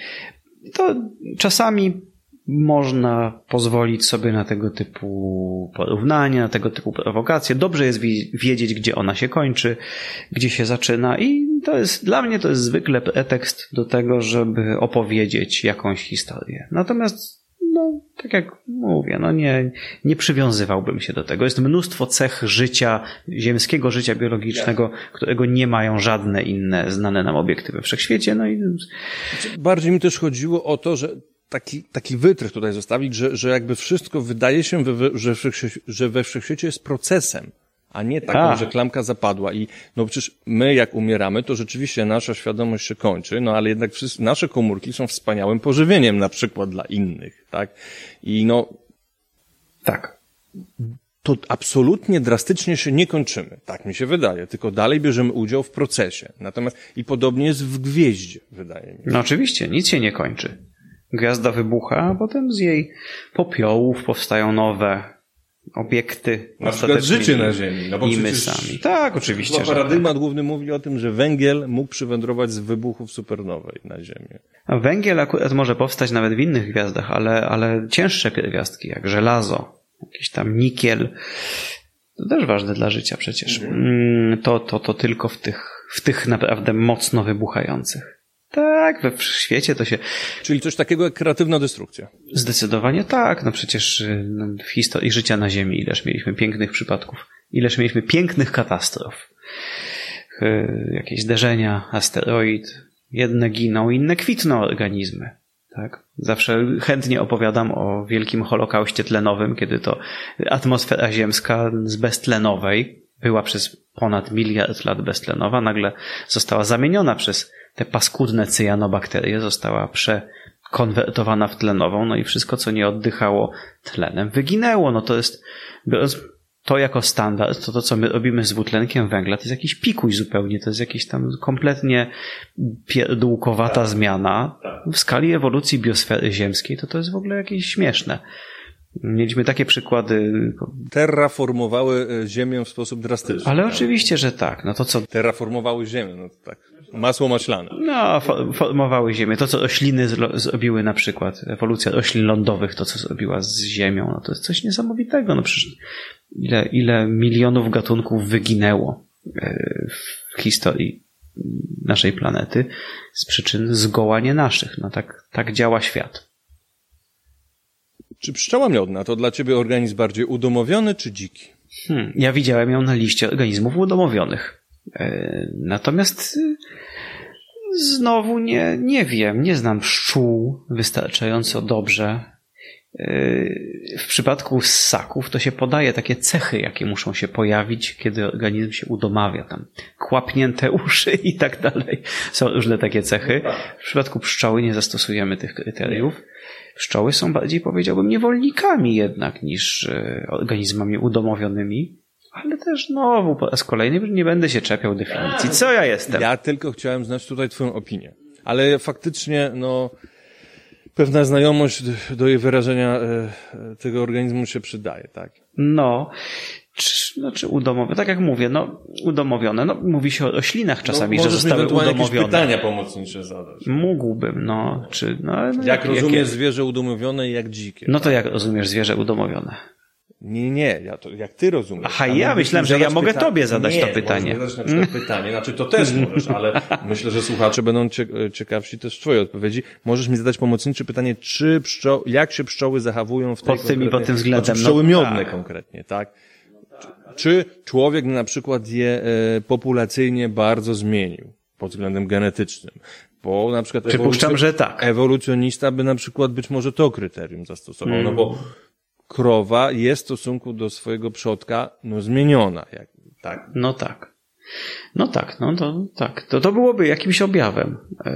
To czasami można pozwolić sobie na tego typu porównania, na tego typu prowokacje. Dobrze jest wiedzieć, gdzie ona się kończy, gdzie się zaczyna i to jest, dla mnie to jest zwykle pretekst do tego, żeby opowiedzieć jakąś historię. Natomiast no, tak jak mówię, no nie, nie przywiązywałbym się do tego. Jest mnóstwo cech życia, ziemskiego życia biologicznego, którego nie mają żadne inne znane nam obiekty we wszechświecie. No i... Bardziej mi też chodziło o to, że taki, taki wytrych tutaj zostawić, że, że jakby wszystko wydaje się, we, że, że we wszechświecie jest procesem, a nie taką, a. że klamka zapadła. I no przecież my jak umieramy, to rzeczywiście nasza świadomość się kończy, no ale jednak wszyscy, nasze komórki są wspaniałym pożywieniem na przykład dla innych, tak? I no... Tak. To absolutnie drastycznie się nie kończymy, tak mi się wydaje, tylko dalej bierzemy udział w procesie. Natomiast i podobnie jest w gwieździe, wydaje mi się. No oczywiście, nic się nie kończy. Gwiazda wybucha, a potem z jej popiołów powstają nowe obiekty. Na przykład życie na Ziemi. No bo I my sami. Tak, oczywiście. Chyba paradygmat tak. główny mówi o tym, że węgiel mógł przywędrować z wybuchów supernowej na Ziemię. A węgiel akurat może powstać nawet w innych gwiazdach, ale, ale cięższe pierwiastki, jak żelazo, jakiś tam nikiel, to też ważne dla życia przecież. Mhm. Mm, to, to, to tylko w tych, w tych naprawdę mocno wybuchających. Tak, we świecie to się. Czyli coś takiego jak kreatywna destrukcja. Zdecydowanie tak. No przecież y, no, w historii życia na Ziemi ileż mieliśmy pięknych przypadków, ileż mieliśmy pięknych katastrof. Y, jakieś zderzenia, asteroid, jedne giną, inne kwitną organizmy. Tak? Zawsze chętnie opowiadam o wielkim holokauście tlenowym, kiedy to atmosfera ziemska z beztlenowej była przez ponad miliard lat beztlenowa, nagle została zamieniona przez te paskudne cyjanobakterie została przekonwertowana w tlenową, no i wszystko, co nie oddychało tlenem, wyginęło. No to jest, biorąc to jako standard, to to, co my robimy z dwutlenkiem węgla, to jest jakiś pikuj zupełnie, to jest jakiś tam kompletnie pierdółkowata tak. zmiana. W skali ewolucji biosfery ziemskiej to to jest w ogóle jakieś śmieszne. Mieliśmy takie przykłady. Terraformowały e, Ziemię w sposób drastyczny. Ale oczywiście, że tak. No to co? Terraformowały Ziemię, no to tak. Masło maślane. No, formowały Ziemię. To, co rośliny zrobiły na przykład, ewolucja roślin lądowych, to, co zrobiła z Ziemią, no to jest coś niesamowitego. No przecież ile, ile milionów gatunków wyginęło e, w historii naszej planety z przyczyn zgoła nie naszych. No tak, tak działa świat. Czy pszczoła miodna to dla ciebie organizm bardziej udomowiony czy dziki? Hmm, ja widziałem ją na liście organizmów udomowionych. E, natomiast y, znowu nie, nie wiem, nie znam pszczół wystarczająco dobrze. E, w przypadku ssaków to się podaje takie cechy, jakie muszą się pojawić, kiedy organizm się udomawia. Tam kłapnięte uszy i tak dalej. Są różne takie cechy. W przypadku pszczoły nie zastosujemy tych kryteriów. Pszczoły są bardziej, powiedziałbym, niewolnikami jednak niż e, organizmami udomowionymi. Ale też znowu po raz kolejny nie będę się czepiał definicji. Co ja jestem? Ja tylko chciałem znać tutaj twoją opinię. Ale faktycznie, no, pewna znajomość do jej wyrażenia e, tego organizmu się przydaje, tak? No, znaczy udomowione, tak jak mówię, no udomowione, no mówi się o roślinach no, czasami, no, że zostały udomowione. jakieś pytania pomocnicze zadać. Mógłbym, no, czy, no, no Jak, jak rozumiesz jakie... zwierzę udomowione i jak dzikie? No to tak? jak rozumiesz zwierzę udomowione? Nie, nie, ja to, jak ty rozumiesz. Aha, ja, ja myślałem, że ja mogę pyta... tobie zadać nie, to pytanie. Nie, zadać na przykład pytanie, znaczy to też możesz, ale myślę, że słuchacze będą ciekawsi też twojej odpowiedzi. Możesz mi zadać pomocnicze pytanie, czy pszczoły, jak się pszczoły zachowują w tej Pod tym i pod tym względem. Znaczy pszczoły no, miodne tak. konkretnie, tak? Czy człowiek na przykład je e, populacyjnie bardzo zmienił pod względem genetycznym? Bo na przykład Przypuszczam, że tak. ewolucjonista by na przykład być może to kryterium zastosował, no bo krowa jest w stosunku do swojego przodka no zmieniona. Jak, tak? No tak. No tak, no to tak. To, to byłoby jakimś objawem e,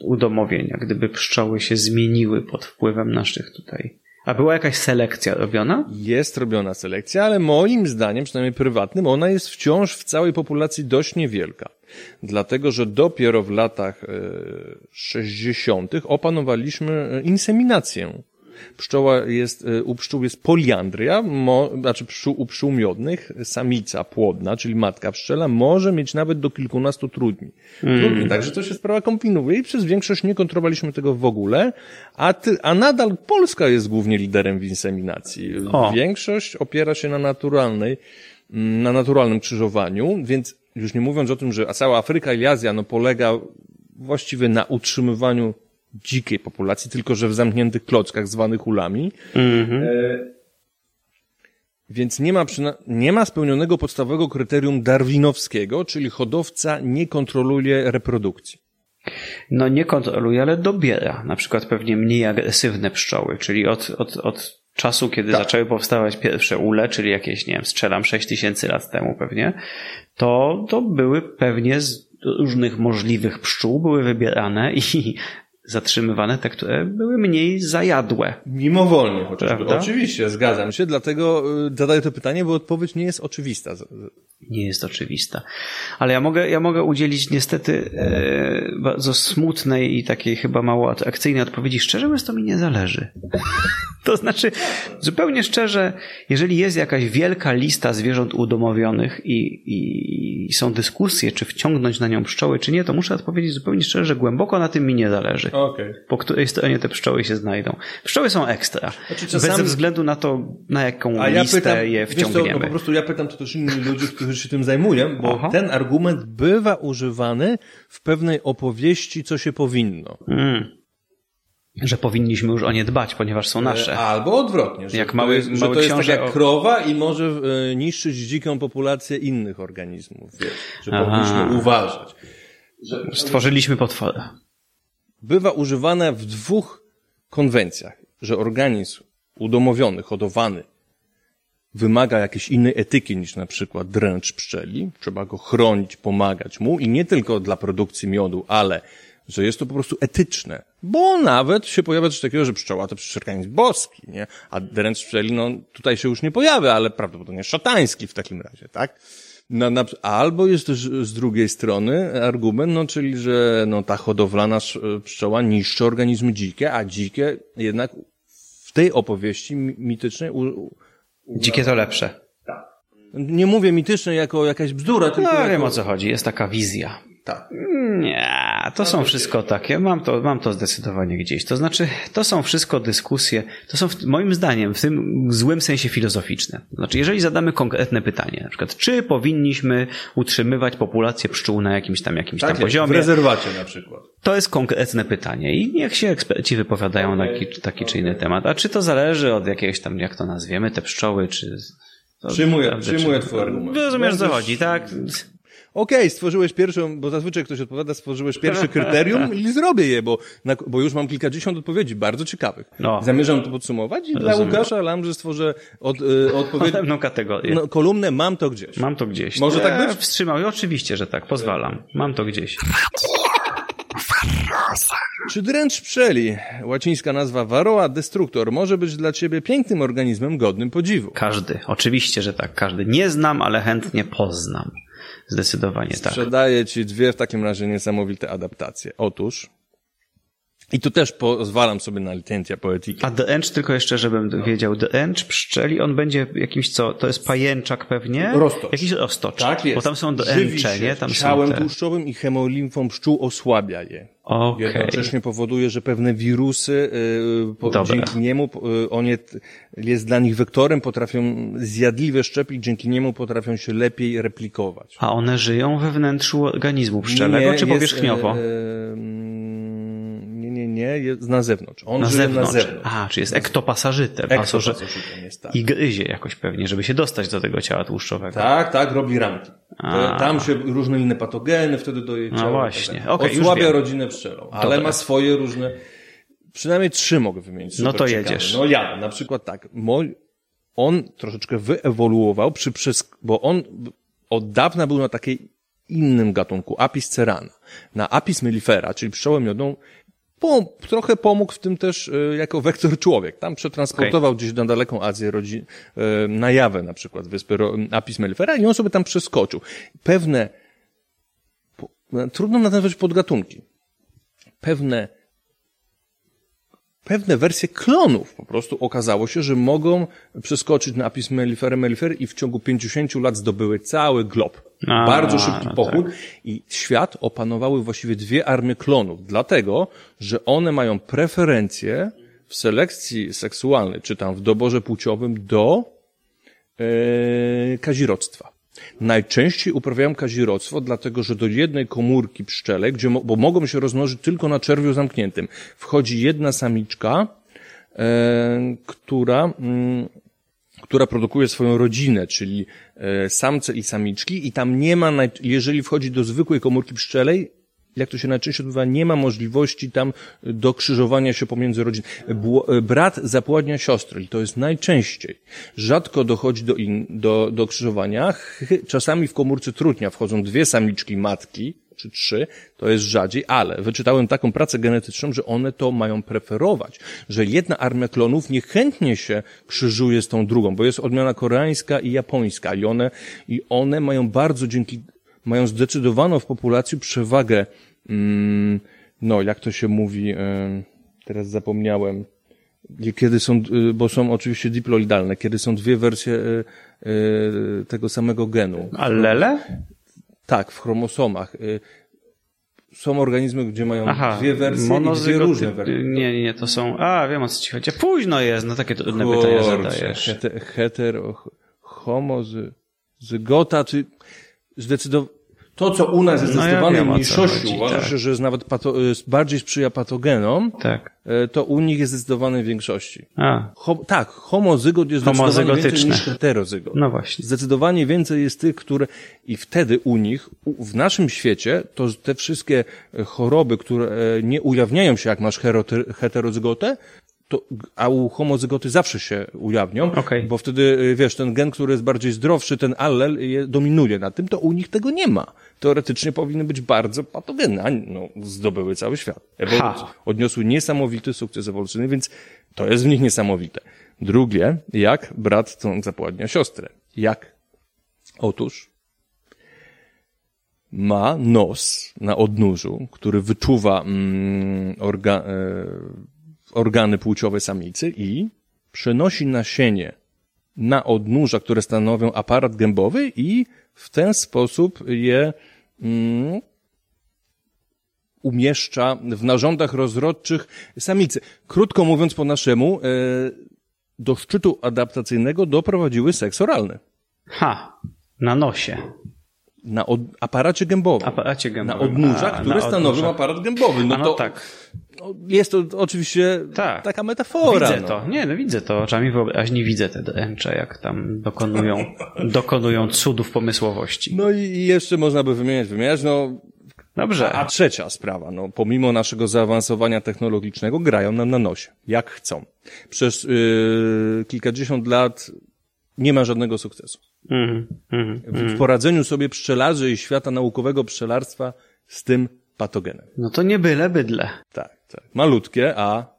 udomowienia, gdyby pszczoły się zmieniły pod wpływem naszych tutaj a była jakaś selekcja robiona? Jest robiona selekcja, ale moim zdaniem, przynajmniej prywatnym, ona jest wciąż w całej populacji dość niewielka. Dlatego, że dopiero w latach 60. E, opanowaliśmy e, inseminację Pszczoła jest, y, u pszczół jest poliandria, mo, znaczy pszczół, u pszczół miodnych samica płodna, czyli matka pszczela, może mieć nawet do kilkunastu trudni. Mm. Także to się sprawa kombinuje i przez większość nie kontrolowaliśmy tego w ogóle, a, ty, a nadal Polska jest głównie liderem w inseminacji. O. Większość opiera się na naturalnej, mm, na naturalnym krzyżowaniu, więc już nie mówiąc o tym, że cała Afryka i Azja no, polega właściwie na utrzymywaniu dzikiej populacji, tylko że w zamkniętych klockach zwanych ulami. Mm-hmm. E, więc nie ma, nie ma spełnionego podstawowego kryterium darwinowskiego, czyli hodowca nie kontroluje reprodukcji. No nie kontroluje, ale dobiera. Na przykład pewnie mniej agresywne pszczoły, czyli od, od, od czasu, kiedy tak. zaczęły powstawać pierwsze ule, czyli jakieś, nie wiem, strzelam 6 tysięcy lat temu pewnie, to, to były pewnie z różnych możliwych pszczół były wybierane i zatrzymywane te, które były mniej zajadłe. Mimowolnie chociażby. Prawda? Oczywiście, zgadzam się, dlatego y, zadaję to pytanie, bo odpowiedź nie jest oczywista. Nie jest oczywista. Ale ja mogę, ja mogę udzielić niestety e, bardzo smutnej i takiej chyba mało atrakcyjnej odpowiedzi. Szczerze mówiąc, to mi nie zależy. To znaczy, zupełnie szczerze, jeżeli jest jakaś wielka lista zwierząt udomowionych i, i, i, są dyskusje, czy wciągnąć na nią pszczoły, czy nie, to muszę odpowiedzieć zupełnie szczerze, że głęboko na tym mi nie zależy. Okay. Po której stronie te pszczoły się znajdą. Pszczoły są ekstra. Znaczy, czasami... Bez względu na to, na jaką A ja listę pytam, je wciągniemy. Co, no po prostu ja pytam to też innych ludzi, którzy się tym zajmują, bo Aha. ten argument bywa używany w pewnej opowieści, co się powinno. Mm że powinniśmy już o nie dbać, ponieważ są nasze. E, albo odwrotnie, że jak mały, to jest, mały że to jest tak jak o... krowa i może e, niszczyć dziką populację innych organizmów, wiesz, że Aha. powinniśmy uważać. Że... Stworzyliśmy potwora. Bywa używane w dwóch konwencjach, że organizm udomowiony, hodowany wymaga jakiejś innej etyki niż na przykład dręcz pszczeli. Trzeba go chronić, pomagać mu i nie tylko dla produkcji miodu, ale że jest to po prostu etyczne. Bo nawet się pojawia coś takiego, że pszczoła to przecież organizm boski, nie? A dręcz pszczeli, no tutaj się już nie pojawia, ale prawdopodobnie szatański w takim razie, tak? Na, na, albo jest też z drugiej strony argument, no czyli, że no, ta hodowlana pszczoła niszczy organizmy dzikie, a dzikie jednak w tej opowieści mitycznej... U, u, dzikie to lepsze. Tak. Nie mówię mitycznej jako jakaś bzdura, tylko... No, jako... wiem o co chodzi, jest taka wizja. Tak. Nie, to są wszystko takie. Mam to, mam to zdecydowanie gdzieś. To znaczy, to są wszystko dyskusje, to są moim zdaniem w tym złym sensie filozoficzne. Znaczy, jeżeli zadamy konkretne pytanie, na przykład, czy powinniśmy utrzymywać populację pszczół na jakimś tam, jakimś tak tam poziomie. W rezerwacie na przykład. To jest konkretne pytanie i niech się eksperci wypowiadają okay. na taki, taki czy inny temat. A czy to zależy od jakiegoś tam, jak to nazwiemy, te pszczoły, czy... To, przyjmuję, przyjmuję twój argument. Rozumiesz, co chodzi, tak? Okej, okay, stworzyłeś pierwszą, bo zazwyczaj ktoś odpowiada, stworzyłeś pierwsze kryterium i zrobię je, bo, na, bo już mam kilkadziesiąt odpowiedzi, bardzo ciekawych. No. Zamierzam to podsumować i Rozumiem. dla Łukasza Lamży stworzę od, y, odpowiedź... Pewną kategorię. No, kolumnę mam to gdzieś. Mam to gdzieś. Może tak być? Wstrzymał i oczywiście, że tak, pozwalam. Mam to gdzieś. Czy dręcz pszczeli, łacińska nazwa Varroa destructor, może być dla ciebie pięknym organizmem godnym podziwu? Każdy, oczywiście, że tak, każdy. Nie znam, ale chętnie poznam. Zdecydowanie tak. Sprzedaję ci dwie w takim razie niesamowite adaptacje. Otóż, i tu też pozwalam sobie na licencja poetyki. A The Ench, tylko jeszcze, żebym no. wiedział, The Ench pszczeli, on będzie jakimś co, to jest pajęczak pewnie? Roztocz. Jakiś roztocz. Tak jest. Bo tam są The Enche, nie? Tam ciałem są te... tłuszczowym i hemolimfą pszczół osłabia je. Okay. Jednocześnie powoduje, że pewne wirusy, yy, po, dzięki niemu, yy, on je, jest dla nich wektorem, potrafią zjadliwe szczepy dzięki niemu potrafią się lepiej replikować. A one żyją we wnętrzu organizmu pszczelego, nie, czy powierzchniowo? Yy, nie, jest na zewnątrz. On na żyje zewnątrz. na zewnątrz. A, czy jest ektopasażytem. Ektopasażytem jest, tak. I gryzie jakoś pewnie, żeby się dostać do tego ciała tłuszczowego. Tak, tak, robi ramki. Tam się różne inne patogeny wtedy do jej ciała. No właśnie. Tak okay, Osłabia rodzinę pszczelą, ale Dobra. ma swoje różne... Przynajmniej trzy mogę wymienić. No to ciekawe. jedziesz. No ja, na przykład tak. Mój, on troszeczkę wyewoluował przy, przez, bo on od dawna był na takiej innym gatunku, Apis cerana. Na Apis mellifera, czyli pszczołę miodną, po, trochę pomógł w tym też y, jako wektor człowiek. Tam przetransportował okay. gdzieś na daleką Azję rodzin, y, na Jawę na przykład, wyspy Apis mellifera i on sobie tam przeskoczył. Pewne, po, trudno nazwać podgatunki, pewne pewne wersje klonów po prostu okazało się, że mogą przeskoczyć na Apis mellifera mellifera i w ciągu 50 lat zdobyły cały glob. A, Bardzo szybki no pochód tak. i świat opanowały właściwie dwie armie klonów, dlatego, że one mają preferencje w selekcji seksualnej, czy tam w doborze płciowym do e, kazirodztwa. Najczęściej uprawiają kazirodztwo, dlatego że do jednej komórki pszczele, gdzie, bo mogą się rozmnożyć tylko na czerwiu zamkniętym, wchodzi jedna samiczka, e, która, mm, która produkuje swoją rodzinę, czyli e, samce i samiczki i tam nie ma, jeżeli wchodzi do zwykłej komórki pszczelej, jak to się najczęściej odbywa, nie ma możliwości tam dokrzyżowania się pomiędzy rodzinami. Brat zapładnia siostrę i to jest najczęściej. Rzadko dochodzi do, in, do, do krzyżowania. Czasami w komórce trutnia wchodzą dwie samiczki matki, czy trzy, to jest rzadziej, ale wyczytałem taką pracę genetyczną, że one to mają preferować, że jedna armia klonów niechętnie się krzyżuje z tą drugą, bo jest odmiana koreańska i japońska i one, i one mają bardzo dzięki, mają zdecydowaną w populacji przewagę, mm, no jak to się mówi, teraz zapomniałem, kiedy są, y, bo są oczywiście diploidalne, kiedy są dwie wersje y, tego samego genu. Allele? Tak, w chromosomach. Y, są organizmy, gdzie mają Aha, dwie wersje i dwie różne wersje. Nie, nie, to są... A, wiem o co ci chodzi. Późno jest, no takie trudne pytania zadajesz. Heter, hetero, homozygota, czy zdecydowanie to, co u nas jest no zdecydowanej ja mniejszości, uważa tak. się, że jest nawet pato, bardziej sprzyja patogenom, tak. E, to u nich jest zdecydowanej większości. A. Ho, tak, homozygot jest zdecydowanie więcej niż heterozygot. No właśnie. Zdecydowanie więcej jest tych, które i wtedy u nich, w naszym świecie, to te wszystkie choroby, które e, nie ujawniają się, jak masz heterozygotę, to, a u homozygoty zawsze się ujawnią, okay. bo wtedy, y, wiesz, ten gen, który jest bardziej zdrowszy, ten allel dominuje na tym, to u nich tego nie ma. Teoretycznie powinny być bardzo patogenne, a no, zdobyły cały świat. Ewolucję. Odniosły niesamowity sukces ewolucyjny, więc to jest w nich niesamowite. Drugie, jak brat tą zapładnia siostrę. Jak? Otóż ma nos na odnóżu, który wyczuwa mm, orga, e, organy płciowe samicy i przenosi nasienie na odnóża, które stanowią aparat gębowy i w ten sposób je mm, umieszcza w narządach rozrodczych samicy. Krótko mówiąc po naszemu, e, do szczytu adaptacyjnego doprowadziły seks oralny. Ha, na nosie. Na od, aparacie gębowym. Aparacie gębowym. Na odnóżach, które stanowią aparat gębowy. No, no to, tak. No, jest to oczywiście tak. taka metafora. Widzę no. to, nie, no widzę to oczami wyobraźni, widzę te dręcze, jak tam dokonują, dokonują cudów pomysłowości. No i jeszcze można by wymieniać, wymieniać, no Dobrze. A trzecia sprawa, no, pomimo naszego zaawansowania technologicznego, grają nam na nosie, jak chcą. Przez yy, kilkadziesiąt lat nie ma żadnego sukcesu. Mm, mm, w mhm. poradzeniu sobie pszczelarzy i świata naukowego pszczelarstwa z tym patogenem. No to nie byle bydle. Tak, tak. Malutkie, a...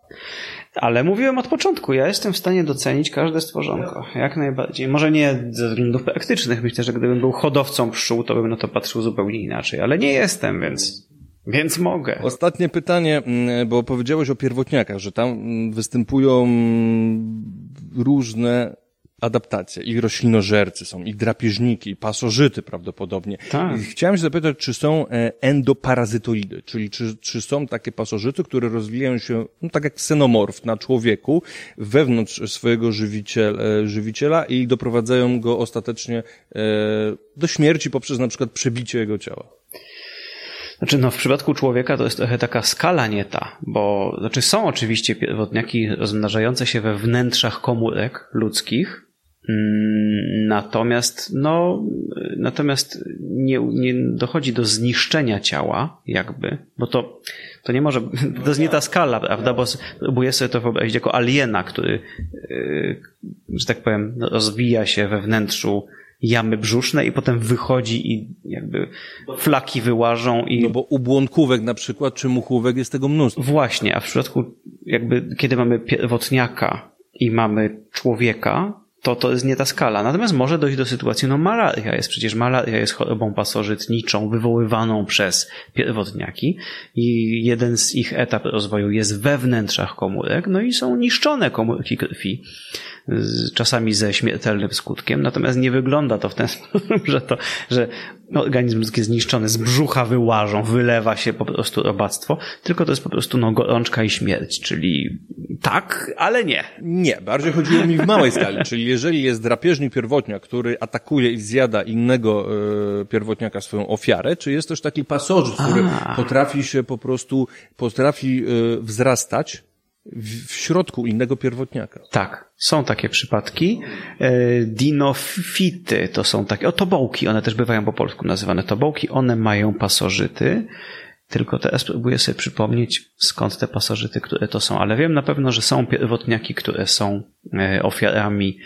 Ale mówiłem od początku, ja jestem w stanie docenić każde stworzonko. Jak najbardziej. Może nie ze względów praktycznych. Myślę, że gdybym był hodowcą pszczół, to bym na to patrzył zupełnie inaczej. Ale nie jestem, więc więc mogę. Ostatnie pytanie, mm, bo powiedziałeś o pierwotniakach, że tam mm, występują różne adaptacje. I roślinożercy są, i drapieżniki, i pasożyty prawdopodobnie. Tak. I chciałem się zapytać, czy są e, endoparazytoidy, czyli czy, czy są takie pasożyty, które rozwijają się, no tak jak senomorf na człowieku, wewnątrz swojego żywiciel, e, żywiciela i doprowadzają go ostatecznie e, do śmierci poprzez na przykład przebicie jego ciała. Znaczy, no w przypadku człowieka to jest trochę taka skala nie ta, bo znaczy są oczywiście pierwotniaki rozmnażające się we wnętrzach komórek ludzkich, natomiast, no, natomiast nie, nie dochodzi do zniszczenia ciała, jakby, bo to, to nie może, to jest nie ta skala, prawda, bo próbuję sobie to wyobrazić jako aliena, który, yy, że tak powiem, rozwija się we wnętrzu jamy brzuszne i potem wychodzi i jakby flaki wyłażą i... No bo u błąkówek na przykład, czy muchówek jest tego mnóstwo. Właśnie, a w przypadku jakby, kiedy mamy pierwotniaka i mamy człowieka, to to jest nie ta skala. Natomiast może dojść do sytuacji, no malaria jest przecież, malaria jest chorobą pasożytniczą wywoływaną przez pierwotniaki i jeden z ich etap rozwoju jest we wnętrzach komórek, no i są niszczone komórki krwi czasami ze śmiertelnym skutkiem, natomiast nie wygląda to w ten sposób, że to, że organizm ludzki jest zniszczony, z brzucha wyłażą, wylewa się po prostu robactwo, tylko to jest po prostu no, gorączka i śmierć, czyli tak, ale nie. Nie, bardziej chodziło mi w małej skali, czyli jeżeli jest drapieżnik pierwotniak, który atakuje i zjada innego e, pierwotniaka swoją ofiarę, czy jest też taki pasożyt, który A. potrafi się po prostu, potrafi e, wzrastać w, środku innego pierwotniaka. Tak, są takie przypadki. E, dinofity to są takie, o tobołki, one też bywają po polsku nazywane tobołki, one mają pasożyty. tylko teraz próbuję sobie przypomnieć, skąd te pasożyty, które to są, ale wiem na pewno, że są pierwotniaki, które są e, ofiarami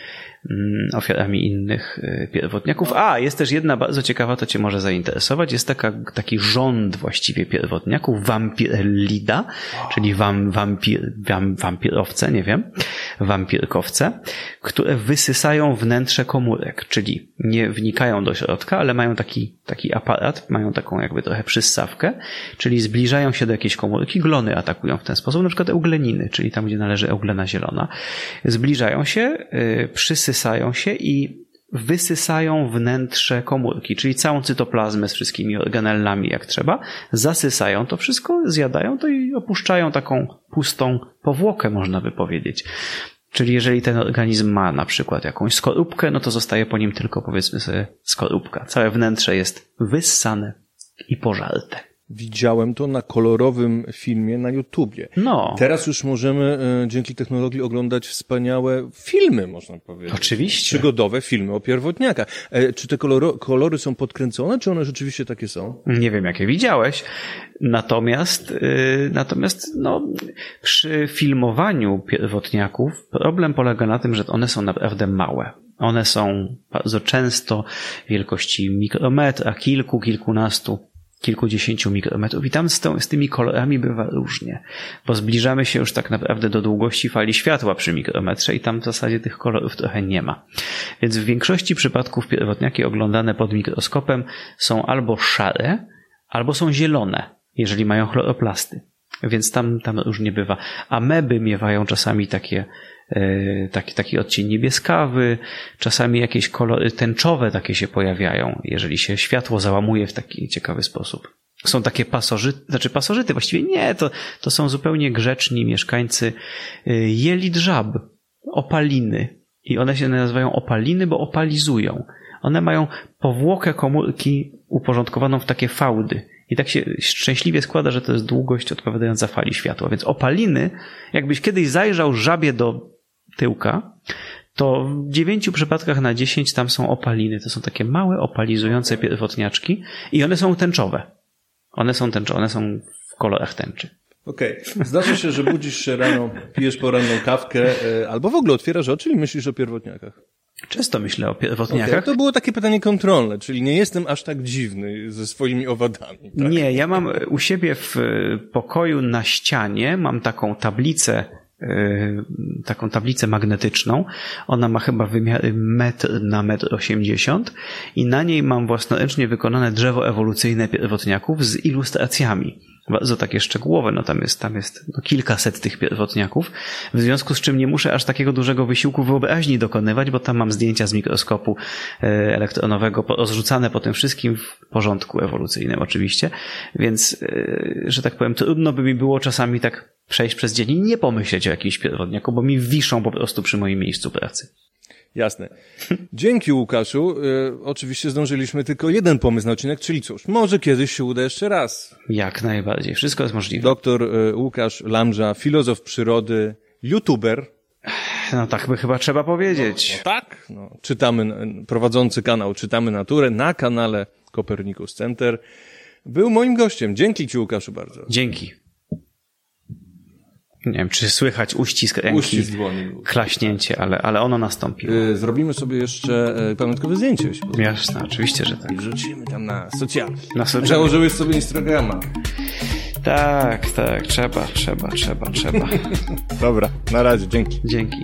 ofiarami innych y, pierwotniaków. A, jest też jedna bardzo ciekawa, to cię może zainteresować. Jest taka, taki rząd właściwie pierwotniaków, wampirellida, czyli wam, wampir, wam, wampirowce, nie wiem, wampirkowce, które wysysają wnętrze komórek, czyli nie wnikają do środka, ale mają taki, taki aparat, mają taką jakby trochę przyssawkę, czyli zbliżają się do jakiejś komórki, glony atakują w ten sposób, na przykład eugleniny, czyli tam, gdzie należy euglena zielona. Zbliżają się, yy, przysysają wysysają się i wysysają wnętrze komórki, czyli całą cytoplazmę z wszystkimi organellami jak trzeba, zasysają to wszystko, zjadają to i opuszczają taką pustą powłokę, można by powiedzieć. Czyli jeżeli ten organizm ma na przykład jakąś skorupkę, no to zostaje po nim tylko powiedzmy sobie skorupka. Całe wnętrze jest wyssane i pożarte. Widziałem to na kolorowym filmie na YouTubie. No. Teraz już możemy e, dzięki technologii oglądać wspaniałe filmy, można powiedzieć. Oczywiście. Przygodowe filmy o pierwotniakach. E, czy te koloro, kolory są podkręcone, czy one rzeczywiście takie są? Nie wiem, jakie widziałeś. Natomiast, yy, natomiast no, przy filmowaniu pierwotniaków problem polega na tym, że one są naprawdę małe. One są bardzo często wielkości mikrometra, kilku, kilkunastu kilkudziesięciu mikrometrów. I tam z, tą, z tymi kolorami bywa różnie, bo zbliżamy się już tak naprawdę do długości fali światła przy mikrometrze i tam w zasadzie tych kolorów trochę nie ma. Więc w większości przypadków pierwotniaki oglądane pod mikroskopem są albo szare, albo są zielone, jeżeli mają chloroplasty. Więc tam, tam różnie bywa. A meby miewają czasami takie taki, taki odcień niebieskawy, czasami jakieś kolory tęczowe takie się pojawiają, jeżeli się światło załamuje w taki ciekawy sposób. Są takie pasożyty, znaczy pasożyty, właściwie nie, to, to są zupełnie grzeczni mieszkańcy e, jelit żab, opaliny. I one się nazywają opaliny, bo opalizują. One mają powłokę komórki uporządkowaną w takie fałdy. I tak się szczęśliwie składa, że to jest długość odpowiadająca fali światła. Więc opaliny, jakbyś kiedyś zajrzał żabie do tyłka, to w dziewięciu przypadkach na dziesięć tam są opaliny. To są takie małe, opalizujące pierwotniaczki i one są tęczowe. One są tęczowe, one są w kolorach tęczy. Okej. Okay. Zdarza się, że budzisz się rano, pijesz poranną kawkę, e, albo w ogóle otwierasz oczy i myślisz o pierwotniakach. Często myślę o pierwotniakach. Okay, to było takie pytanie kontrolne, czyli nie jestem aż tak dziwny ze swoimi owadami. Tak? Nie, ja mam u siebie w pokoju na ścianie, mam taką tablicę taką tablicę magnetyczną. Ona ma chyba wymiary metr na metr osiemdziesiąt i na niej mam własnoręcznie wykonane drzewo ewolucyjne pierwotniaków z ilustracjami. Bardzo takie szczegółowe, no tam jest, tam jest no, kilkaset tych pierwotniaków, w związku z czym nie muszę aż takiego dużego wysiłku wyobraźni dokonywać, bo tam mam zdjęcia z mikroskopu y, elektronowego rozrzucane po tym wszystkim w porządku ewolucyjnym oczywiście, więc, y, że tak powiem, trudno by mi było czasami tak przejść przez dzień i nie pomyśleć o jakimś pierwotniaku, bo mi wiszą po prostu przy moim miejscu pracy. Jasne. Dzięki Łukaszu. E, oczywiście zdążyliśmy tylko jeden pomysł na odcinek, czyli cóż, może kiedyś się uda jeszcze raz. Jak najbardziej. Wszystko jest możliwe. Doktor e, Łukasz Lamża, filozof przyrody, youtuber. No tak by chyba trzeba powiedzieć. No, no tak. No, czytamy, prowadzący kanał Czytamy Naturę na kanale Copernicus Center. Był moim gościem. Dzięki Ci Łukaszu bardzo. Dzięki. Nie wiem, czy słychać uścisk ręki, uścisk dłoni. klaśnięcie, ale, ale ono nastąpi. Yy, zrobimy sobie jeszcze e, pamiątkowe zdjęcie. Jasne, oczywiście, że tak. I wrzucimy tam na socjal. Na socjal. Założyłeś sobie Instagrama. Tak, tak, trzeba, trzeba, trzeba, trzeba. Dobra, na razie, dzięki. Dzięki.